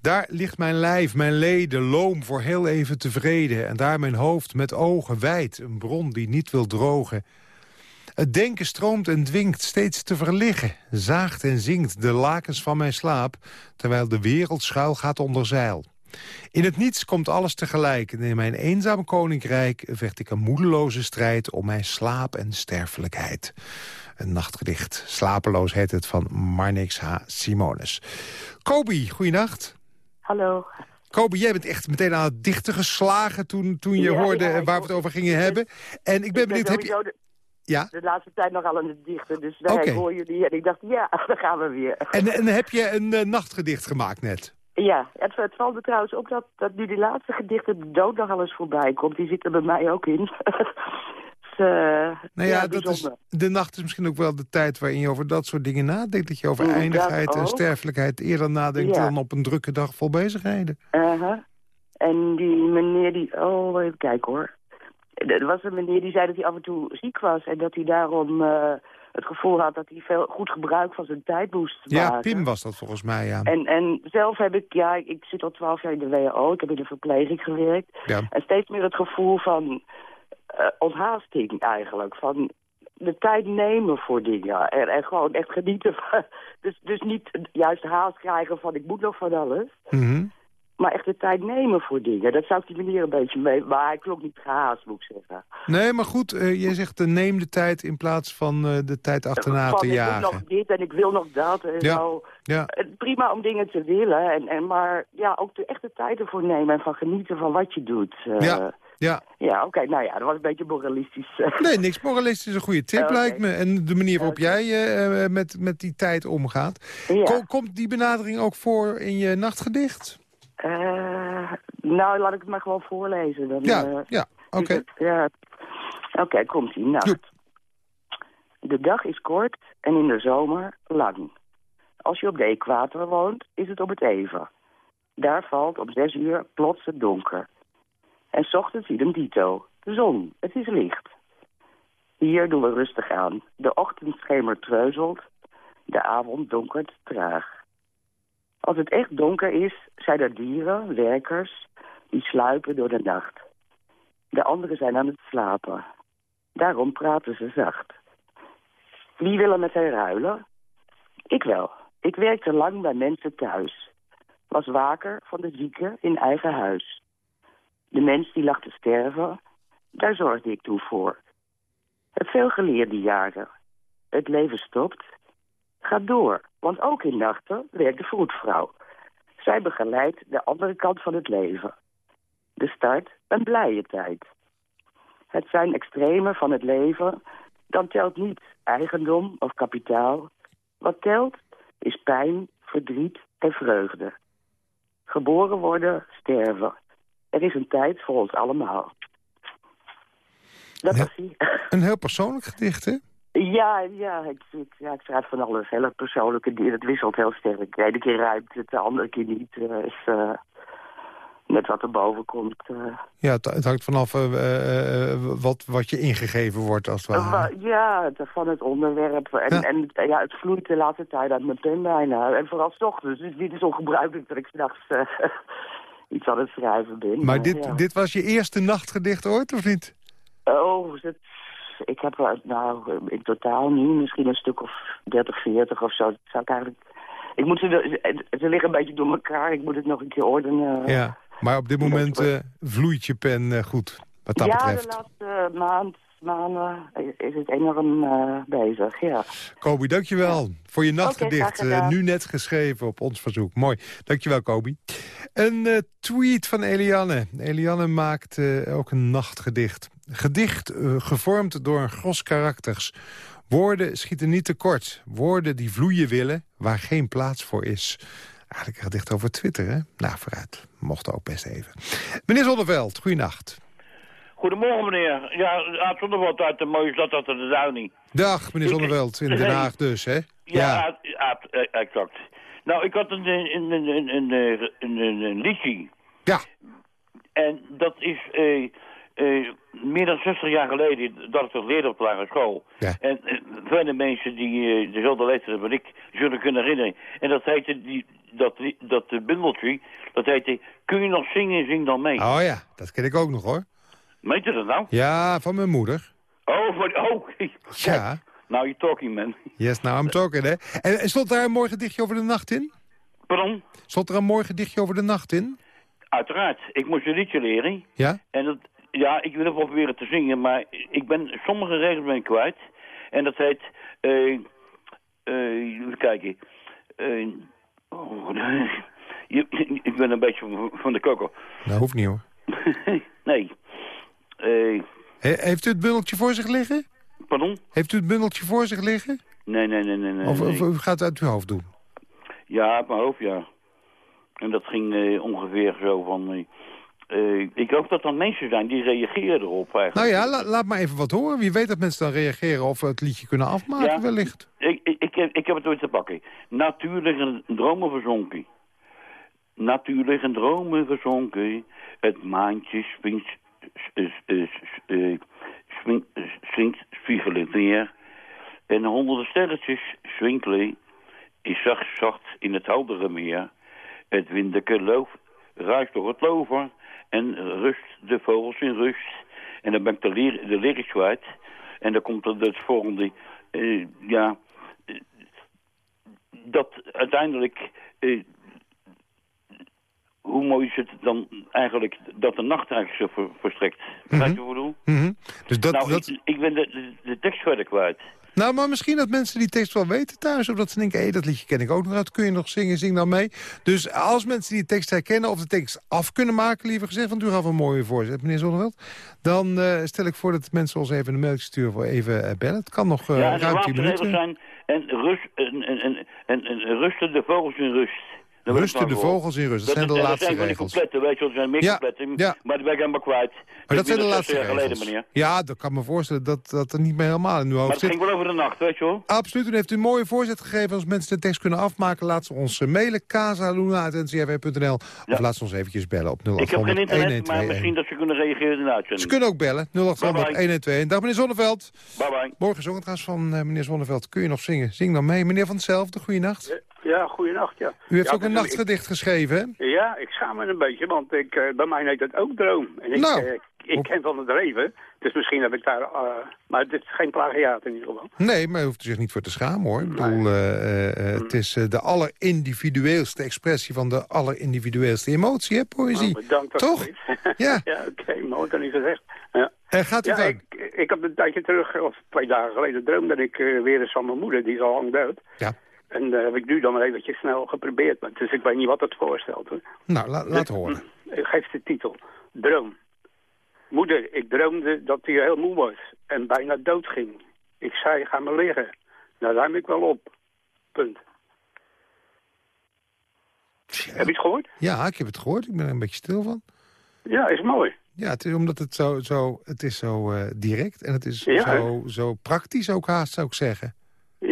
Daar ligt mijn lijf, mijn leden, loom voor heel even tevreden. En daar mijn hoofd met ogen wijd, een bron die niet wil drogen. Het denken stroomt en dwingt steeds te verliggen. Zaagt en zingt de lakens van mijn slaap... terwijl de wereld schuil gaat onder zeil. In het niets komt alles tegelijk. En in mijn eenzame koninkrijk vecht ik een moedeloze strijd... om mijn slaap en sterfelijkheid. Een nachtgedicht. Slapeloos heet het van Marnix H. Simonis. Kobi, goeienacht. Hallo. Kobi, jij bent echt meteen aan het dichten geslagen... toen, toen je Ja, hoorde ja, waar we het over gingen hebben. En ik ben benieuwd, heb je... de, Ja? de laatste tijd nogal aan het dichten, dus daar hoor jullie. En ik dacht, ja, <laughs> daar gaan we weer. En, en heb je een eh, nachtgedicht gemaakt net? Ja, het, het valt me trouwens op dat, dat nu die laatste gedichten de dood nog eens voorbij komt. Die zit er bij mij ook in. <laughs> dus, eh, Nou ja, dat is, de nacht is misschien ook wel de tijd waarin je over dat soort dingen nadenkt. Dat je over Mm, eindigheid en ook. sterfelijkheid eerder nadenkt... Ja. dan op een drukke dag vol bezigheden. Uh-huh. En die meneer die... Oh, even kijken hoor. Er was een meneer die zei dat hij af en toe ziek was... en dat hij daarom eh, het gevoel had dat hij veel goed gebruik van zijn tijd moest Ja, maken. Pim was dat volgens mij, ja. En, en zelf heb ik, ja, ik zit al twaalf jaar in de WHO. Ik heb in de verpleging gewerkt. Ja. En steeds meer het gevoel van eh, onthaasting eigenlijk. Van de tijd nemen voor dingen. En, en gewoon echt genieten van... <laughs> Dus, dus niet juist haast krijgen van ik moet nog van alles. Mhm. Maar echt de tijd nemen voor dingen. Dat zou ik die meneer een beetje mee... Maar hij klonk niet gehaast, moet ik zeggen. Nee, maar goed, eh, je zegt uh, neem de tijd in plaats van uh, de tijd achterna van, te ik jagen. wil nog dit en ik wil nog dat en Ja. zo. Ja. Eh, Prima om dingen te willen. En, en, maar ja, ook de echte tijd ervoor nemen en van genieten van wat je doet. Eh, Ja, ja. Ja, oké. nou ja, dat was een beetje moralistisch. eh. Nee, niks moralistisch is een goede tip, lijkt me. En de manier waarop jij eh, met, met die tijd omgaat. Ja. Ko- komt die benadering ook voor in je nachtgedicht? Eh, nou, laat ik het maar gewoon voorlezen. Dan, Ja, eh, ja, oké. Ja. Oké, komt-ie. Nou, de dag is kort en in de zomer lang. Als je op de equator woont, is het op het even. Daar valt om zes uur plots het donker. En 's ochtends idem dito. De zon, het is licht. Hier doen we rustig aan. De ochtendschemer treuzelt. De avond donkert traag. Als het echt donker is, zijn er dieren, werkers, die sluipen door de nacht. De anderen zijn aan het slapen. Daarom praten ze zacht. Wie wil er met hen ruilen? Ik wel. Ik werkte lang bij mensen thuis. Was waker van de zieken in eigen huis. De mens die lag te sterven, daar zorgde ik toen voor. Heb veel geleerd die jaren. Het leven stopt. Ga door, want ook in nachten werkt de vroedvrouw. Zij begeleidt de andere kant van het leven. De start, een blije tijd. Het zijn extremen van het leven. Dan telt niet eigendom of kapitaal. Wat telt is pijn, verdriet en vreugde. Geboren worden, sterven. Er is een tijd voor ons allemaal. Dat was hij. Een heel persoonlijk gedicht, hè? Ja, ja ik, ik, ja, ik schrijf van alles. Hele persoonlijke dingen. Het wisselt heel sterk. De ene keer ruimt het, de andere keer niet. eh, is, eh, net wat er boven komt. eh. Ja, het, het hangt vanaf wat, wat je ingegeven wordt, als het ware. Wa- ja, het- van het onderwerp. En, Ja. en ja, het vloeit de laatste tijd uit mijn pen bijna. En vooral ochtends. Dus dit is ongebruikelijk dat ik s'nachts uh, <laughs> iets aan het schrijven ben. Maar dit, ja. dit was je eerste nachtgedicht ooit, of niet? Oh, het, ik heb er, nou, in totaal nu misschien een stuk of 30, 40 of zo. Dat zou ik eigenlijk... Ik moet ze, ze, liggen een beetje door elkaar. Ik moet het nog een keer ordenen. Ja, maar op dit moment eh, vloeit je pen eh, goed, wat dat ja, betreft. de laatste maand, maanden is het enorm eh, bezig, ja. Kobi, dankjewel voor je nachtgedicht. eh, nu net geschreven op ons verzoek. Mooi. Dankjewel, Kobi. Een eh, tweet van Eliane. Eliane maakt ook een nachtgedicht. Gedicht gevormd door een gros karakters. Woorden schieten niet tekort. Woorden die vloeien willen waar geen plaats voor is. Eigenlijk een gedicht over Twitter, hè? Nou, vooruit. Mocht ook best even. Meneer Zonneveld, goeienacht. Goedemorgen, meneer. Ja, Aad Zonneveld uit de mooie stad achter de Duining. Dag, meneer Zonneveld. In Den Haag dus, hè? Ja, Aad, Aad, exact. Nou, ik had een, een, een, een, een, liedje. Ja. En dat is eh, eh, meer dan 60 jaar geleden dat ik dat leerde op de lagere school. Ja. En uh, vele mensen die dezelfde leeftijd hebben als ik, zullen kunnen herinneren. En dat heette, die, dat, dat bundeltje, dat heette, kun je nog zingen, zing dan mee. Oh ja, dat ken ik ook nog hoor. Meent u dat nou? Ja, van mijn moeder. Oh, voor, oh. <laughs> Ja. Nou, you're talking, man. Yes, nou, I'm talking, hè. En, en stond daar een mooi gedichtje over de nacht in? Pardon? Stond er een mooi gedichtje over de nacht in? Uiteraard. Ik moest een liedje leren. Ja? En dat, ja, ik wil het wel proberen te zingen, maar ik ben sommige regels ben ik kwijt. En dat heet, eh, eh, even kijken. Eh, oh, <laughs> je, <laughs> ik ben een beetje van de koko. Dat hoeft niet hoor. nee. Eh, He, heeft u het bundeltje voor zich liggen? Pardon? Heeft u het bundeltje voor zich liggen? Nee, nee, nee, nee. nee of, of u gaat het uit uw hoofd doen? Ja, uit mijn hoofd, ja. En dat ging eh, ongeveer zo van... eh, ik hoop dat er mensen zijn die reageren erop eigenlijk. Nou ja, la, laat maar even wat horen. Wie weet dat mensen dan reageren of we het liedje kunnen afmaken Ja. wellicht. Ik, ik, ik, heb, ik heb het ooit te pakken. Natuurlijk in dromen verzonken. Natuurlijk in dromen verzonken. Het maantje swingt, eh, neer. En honderden sterretjes zwinkelen is zacht, zacht in het heldere meer. Het windeke loof ruist door het lover en rust de vogels in rust. En dan ben ik de, lyr- de kwijt. En dan komt er het volgende, eh, ja, eh, dat uiteindelijk, eh, hoe mooi is het dan eigenlijk dat de nacht eigenlijk zo ver- verstrekt. Begrijp je wat ik bedoel? Mhm. Dus dat, nou, dat... ik, ik ben de, de, de tekst verder kwijt. Nou, maar misschien dat mensen die tekst wel weten thuis. Of dat ze denken, hé, dat liedje ken ik ook nog uit. Kun je nog zingen, zing dan mee. Dus als mensen die tekst herkennen of de tekst af kunnen maken... liever gezegd, want u gaf een mooie voorzet, meneer Zonneveld... dan eh, stel ik voor dat mensen ons even een mailtje sturen voor even eh, bellen. Het kan nog ja, de ruim laatste 10 regels minuten. zijn en, rust, en, en, en, en, en rusten de vogels in rust. Rusten de vogels in rust. Dat zijn de en laatste dat zijn van die regels. completten, weet je wel, zijn meer Ja, maar die ben ik helemaal kwijt. Maar dat zijn de laatste jaar geleden, regels. meneer. Ja, dat kan me voorstellen dat dat er niet meer helemaal in uw Maar hoofd het zit. ging wel over de nacht, weet je wel. Absoluut, u heeft u een mooie voorzet gegeven. Als mensen de tekst kunnen afmaken, laat ze ons eh, mailen. casaluna.ncrv.nl Of laat ze ons eventjes bellen op 0800 Ik heb geen internet, maar 1121. misschien dat ze kunnen reageren in de uitzending. Ze kunnen ook bellen, 0800 1121. Dag meneer Zonneveld. Bye bye. Morgen trouwens van eh, meneer Zonneveld. Kun je nog zingen? Zing dan mee. Meneer van hetzelfde, goeienacht. Ja, goeienacht, ja. U heeft Ja, ook een nachtgedicht geschreven, hè? Ja, ik schaam me een beetje, want ik, eh, bij mij heet het ook droom. En ik, Nou. eh, ik ken van het dreven, dus misschien heb ik daar... eh, maar het is geen plagiaat in ieder geval. Nee, maar u hoeft er zich niet voor te schamen, hoor. Ik bedoel, het is de allerindividueelste expressie van de allerindividueelste emotie, hè, poëzie. Nou, bedankt Toch? <laughs> Ja. ja, oké, mooi dan niet gezegd. Ja. En gaat u ja, ik, ik heb een tijdje terug, of twee dagen geleden, droomde ik weer eens van mijn moeder. Die is al lang dood. Ja. En dat heb ik nu dan eventjes snel geprobeerd. Maar, dus ik weet niet wat het voorstelt, hoor. Nou, la- laat horen. Ik geef de titel. Droom. Moeder, ik droomde dat hij heel moe was en bijna dood ging. Ik zei, ga maar liggen. Daar ruim ik wel op. Punt. Heb je het gehoord? Ja, ik heb het gehoord. Ik ben er een beetje stil van. Ja, is mooi. Ja, het is omdat het zo, zo, het is zo eh, direct en het is Ja, zo, zo praktisch ook haast, zou ik zeggen.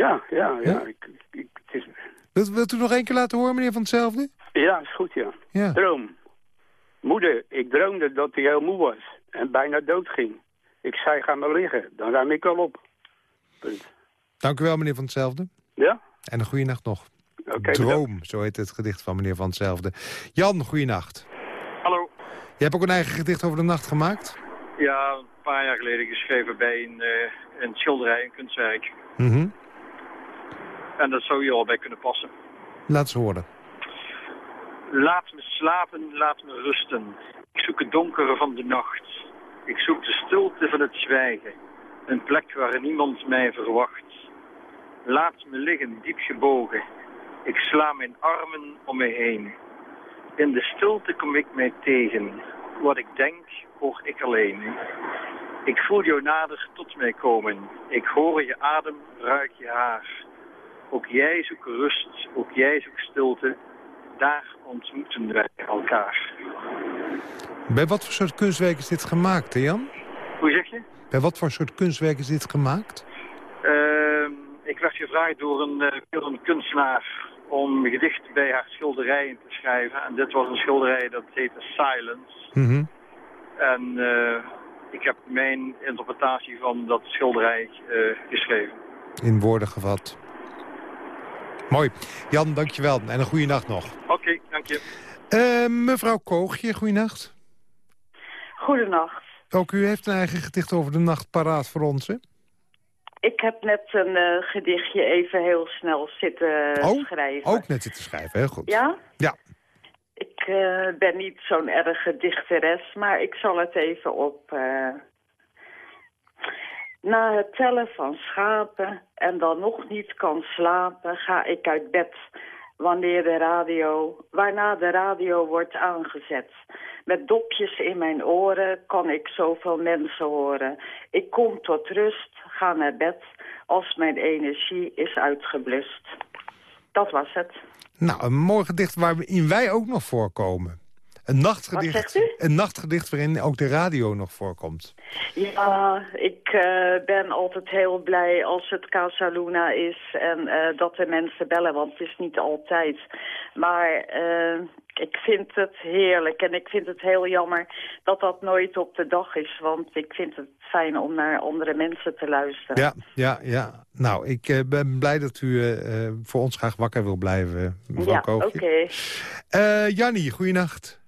Ja, ja, ja. Ja? Ik, ik, het is, Wilt, wilt u nog één keer laten horen, meneer Van Hetzelfde? ja, is goed, ja. Ja. Droom. Moeder, ik droomde dat hij heel moe was en bijna dood ging. Ik zei, ga maar liggen. Dan ruim ik wel op. Punt. Dank u wel, meneer Van Hetzelfde. Ja? En een goede nacht nog. Oké, Droom, zo heet het gedicht van meneer Van Hetzelfde. Jan, goeienacht. Hallo. Je hebt ook een eigen gedicht over de nacht gemaakt? Ja, een paar jaar geleden geschreven bij een, eh, een schilderij, een kunstwerk. Mhm. En dat zou hier al bij kunnen passen. Laat ze horen. Laat me slapen, laat me rusten. Ik zoek het donkere van de nacht. Ik zoek de stilte van het zwijgen. Een plek waar niemand mij verwacht. Laat me liggen, diep gebogen. Ik sla mijn armen om me heen. In de stilte kom ik mij tegen. Wat ik denk, hoor ik alleen. Ik voel jou nader tot mij komen. Ik hoor je adem, ruik je haar. Ook jij zoekt rust, ook jij zoekt stilte. Daar ontmoeten wij elkaar. Bij wat voor soort kunstwerk is dit gemaakt, hè, Jan? Hoe zeg je? Bij wat voor soort kunstwerk is dit gemaakt? Ehm, ik werd gevraagd door een beeldend kunstenaar om een gedicht bij haar schilderijen te schrijven. En dit was een schilderij dat heette Silence. Mhm. En eh, ik heb mijn interpretatie van dat schilderij eh, geschreven. In woorden gevat. Mooi. Jan, dankjewel. En een goede nacht nog. Oké, dank je. Eh, mevrouw Koogje, goeienacht. Goedenacht. Ook u heeft een eigen gedicht over de nacht paraat voor ons, hè? Ik heb net een eh, gedichtje even heel snel zitten Oh, schrijven. Ook net zitten schrijven, heel goed. Ja? Ja. Ik eh, ben niet zo'n erge dichteres, maar ik zal het even op... Na het tellen van schapen en dan nog niet kan slapen, ga ik uit bed wanneer de radio, waarna de radio wordt aangezet. Met dopjes in mijn oren kan ik zoveel mensen horen. Ik kom tot rust, ga naar bed als mijn energie is uitgeblust. Dat was het. Nou, een mooi gedicht waarin wij ook nog voorkomen. Een nachtgedicht, een nachtgedicht waarin ook de radio nog voorkomt. Ja, ik eh, ben altijd heel blij als het Casa Luna is en eh, dat de mensen bellen, want het is niet altijd. Maar eh, ik vind het heerlijk en ik vind het heel jammer dat dat nooit op de dag is, want ik vind het fijn om naar andere mensen te luisteren. Ja, ja, ja. Nou, ik ben blij dat u voor ons graag wakker wil blijven, mevrouw Ja, oké. Eh, Jannie, goeienacht.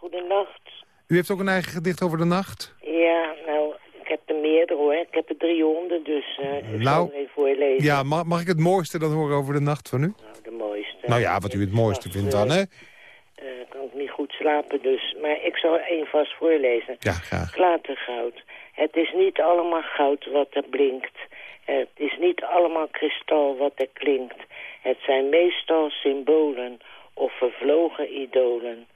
Goedenacht. U heeft ook een eigen gedicht over de nacht? Ja, nou, ik heb er meerdere hoor. Ik heb er 300, dus eh ik zal Nou, er even voorlezen. Ja, mag, mag ik het mooiste dan horen over de nacht van u? Nou, de mooiste. Nou ja, wat u het mooiste vindt dan, hè? Eh, kan ik niet goed slapen, dus. Maar ik zal één vast voorlezen. Ja, graag. Klatergoud. Het is niet allemaal goud wat er blinkt. Het is niet allemaal kristal wat er klinkt. Het zijn meestal symbolen of vervlogen idolen.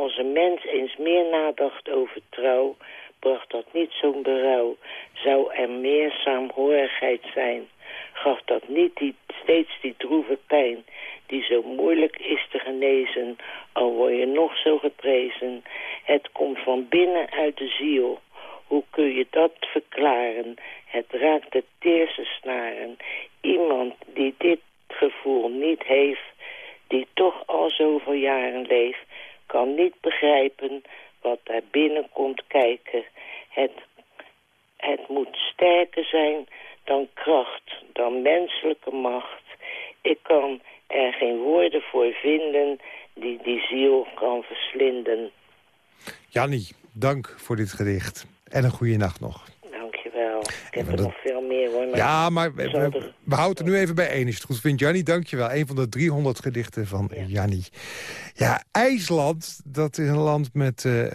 Als een mens eens meer nadacht over trouw, bracht dat niet zo'n berouw. Zou er meer saamhorigheid zijn, gaf dat niet die, steeds die droeve pijn, die zo moeilijk is te genezen, al word je nog zo geprezen. Het komt van binnen uit de ziel. Hoe kun je dat verklaren? Het raakt de teerste snaren. Iemand die dit gevoel niet heeft, die toch al zoveel jaren leeft, kan niet begrijpen wat daar binnen komt kijken. Het, het moet sterker zijn dan kracht, dan menselijke macht. Ik kan er geen woorden voor vinden die die ziel kan verslinden. Jannie, dank voor dit gedicht. En een goede nacht nog. Dankjewel. Ik heb er dat- nog veel meer hoor. maar Ja, maar we, houden er nu even bij één. Als je het goed vindt, Jannie, dankjewel. Een van de 300 gedichten van Jannie. Ja, IJsland, dat is een land met eh,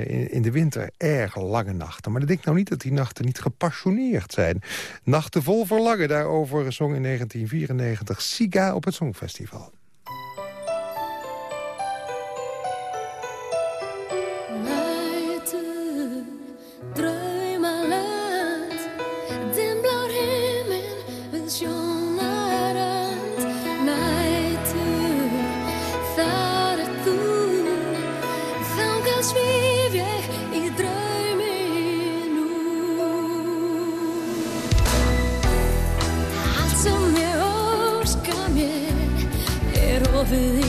eh, in, in de winter erg lange nachten. Maar dat denk ik nou niet dat die nachten niet gepassioneerd zijn. Nachten vol verlangen, daarover zong in 1994 Siga op het Songfestival. over there.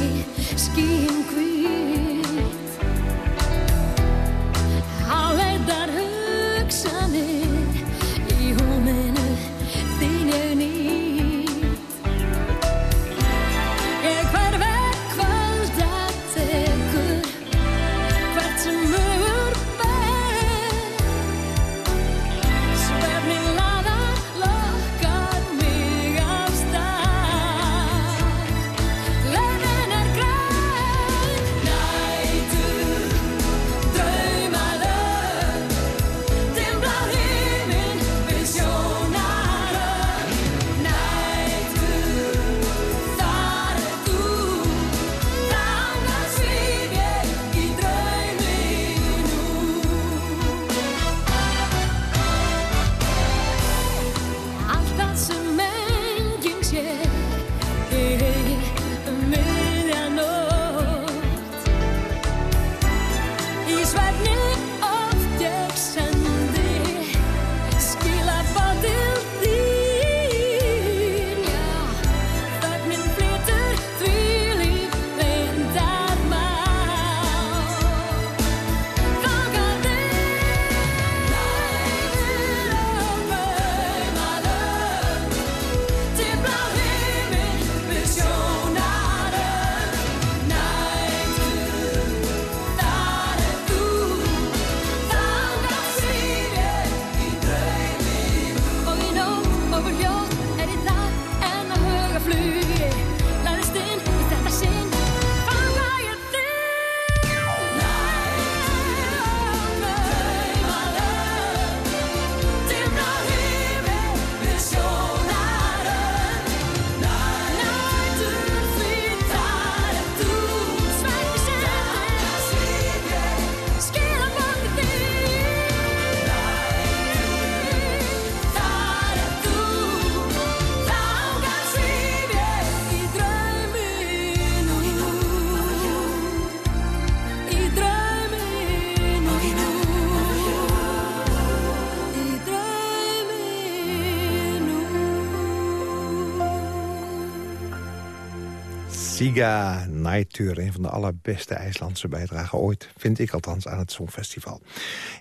Siga Nightur, een van de allerbeste IJslandse bijdragen ooit. Vind ik althans aan het Songfestival.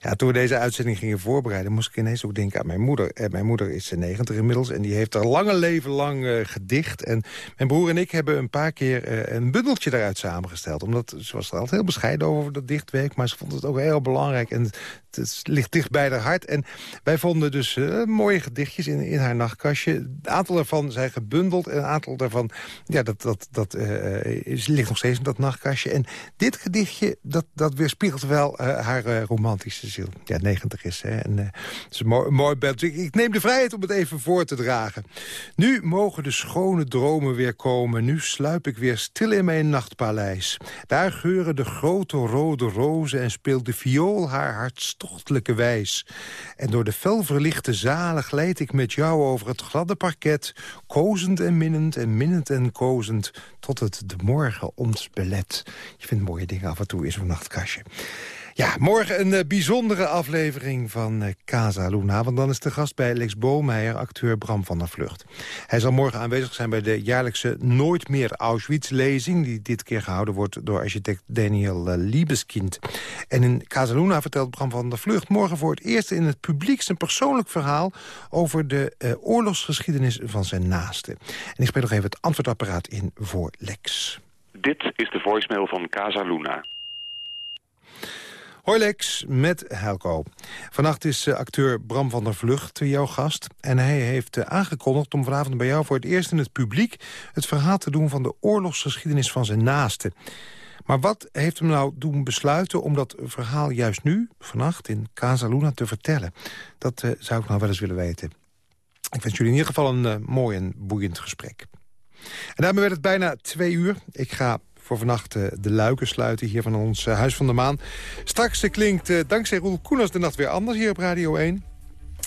Ja, toen we deze uitzending gingen voorbereiden... moest ik ineens ook denken aan mijn moeder. Eh, mijn moeder is 90 inmiddels en die heeft er lange leven lang eh, gedicht. En mijn broer en ik hebben een paar keer eh, een bundeltje daaruit samengesteld. Omdat ze was er altijd heel bescheiden over dat dichtwerk... maar ze vond het ook heel belangrijk en het, ligt dicht bij haar hart. En wij vonden dus eh, mooie gedichtjes in, in haar nachtkastje. Een aantal daarvan zijn gebundeld en een aantal daarvan... ja, dat, dat, dat eh, ligt nog steeds in dat nachtkastje. En dit gedichtje, dat, dat weerspiegelt wel eh, haar eh, romantische ziel. Ja, 90 is, hè. En, eh, het is een mooi, mooi ik, ik neem de vrijheid om het even voor te dragen. Nu mogen de schone dromen weer komen. Nu sluip ik weer stil in mijn nachtpaleis. Daar geuren de grote rode rozen... en speelt de viool haar hartstochtelijke wijs. En door de felverlichte zalen glijd ik met jou over het gladde parket... kozend en minnend en minnend en kozend... tot het de morgen ons belet. Je vindt mooie dingen af en toe in zo'n nachtkastje. Ja, morgen een eh, bijzondere aflevering van eh, Casa Luna. Want dan is de gast bij Lex Bolmeijer, acteur Bram van der Vlucht. Hij zal morgen aanwezig zijn bij de jaarlijkse Nooit meer Auschwitz-lezing... die dit keer gehouden wordt door architect Daniel eh, Liebeskind. En in Casa Luna vertelt Bram van der Vlucht morgen voor het eerst in het publiek... zijn persoonlijk verhaal over de oorlogsgeschiedenis van zijn naasten. En ik speel nog even het antwoordapparaat in voor Lex. Dit is de voicemail van Casa Luna. Hoi Lex, met Helco. Vannacht is eh, acteur Bram van der Vlucht eh, jouw gast. En hij heeft eh, aangekondigd om vanavond bij jou voor het eerst in het publiek... het verhaal te doen van de oorlogsgeschiedenis van zijn naasten. Maar wat heeft hem nou doen besluiten om dat verhaal juist nu, vannacht, in Casa Luna te vertellen? Dat zou ik nou wel eens willen weten. Ik wens jullie in ieder geval een mooi en boeiend gesprek. En daarmee werd het bijna twee uur. Ik ga voor vannacht eh, de luiken sluiten hier van ons eh, Huis van de Maan. Straks eh, klinkt dankzij Roel Koeners de nacht weer anders hier op Radio 1.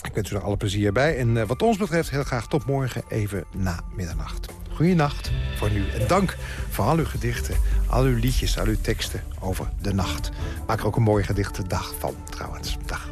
Ik wens u er alle plezier bij. En wat ons betreft heel graag tot morgen even na middernacht. Goeienacht voor nu. En dank voor al uw gedichten, al uw liedjes, al uw teksten over de nacht. Maak er ook een mooie gedichte dag van, trouwens. Dag.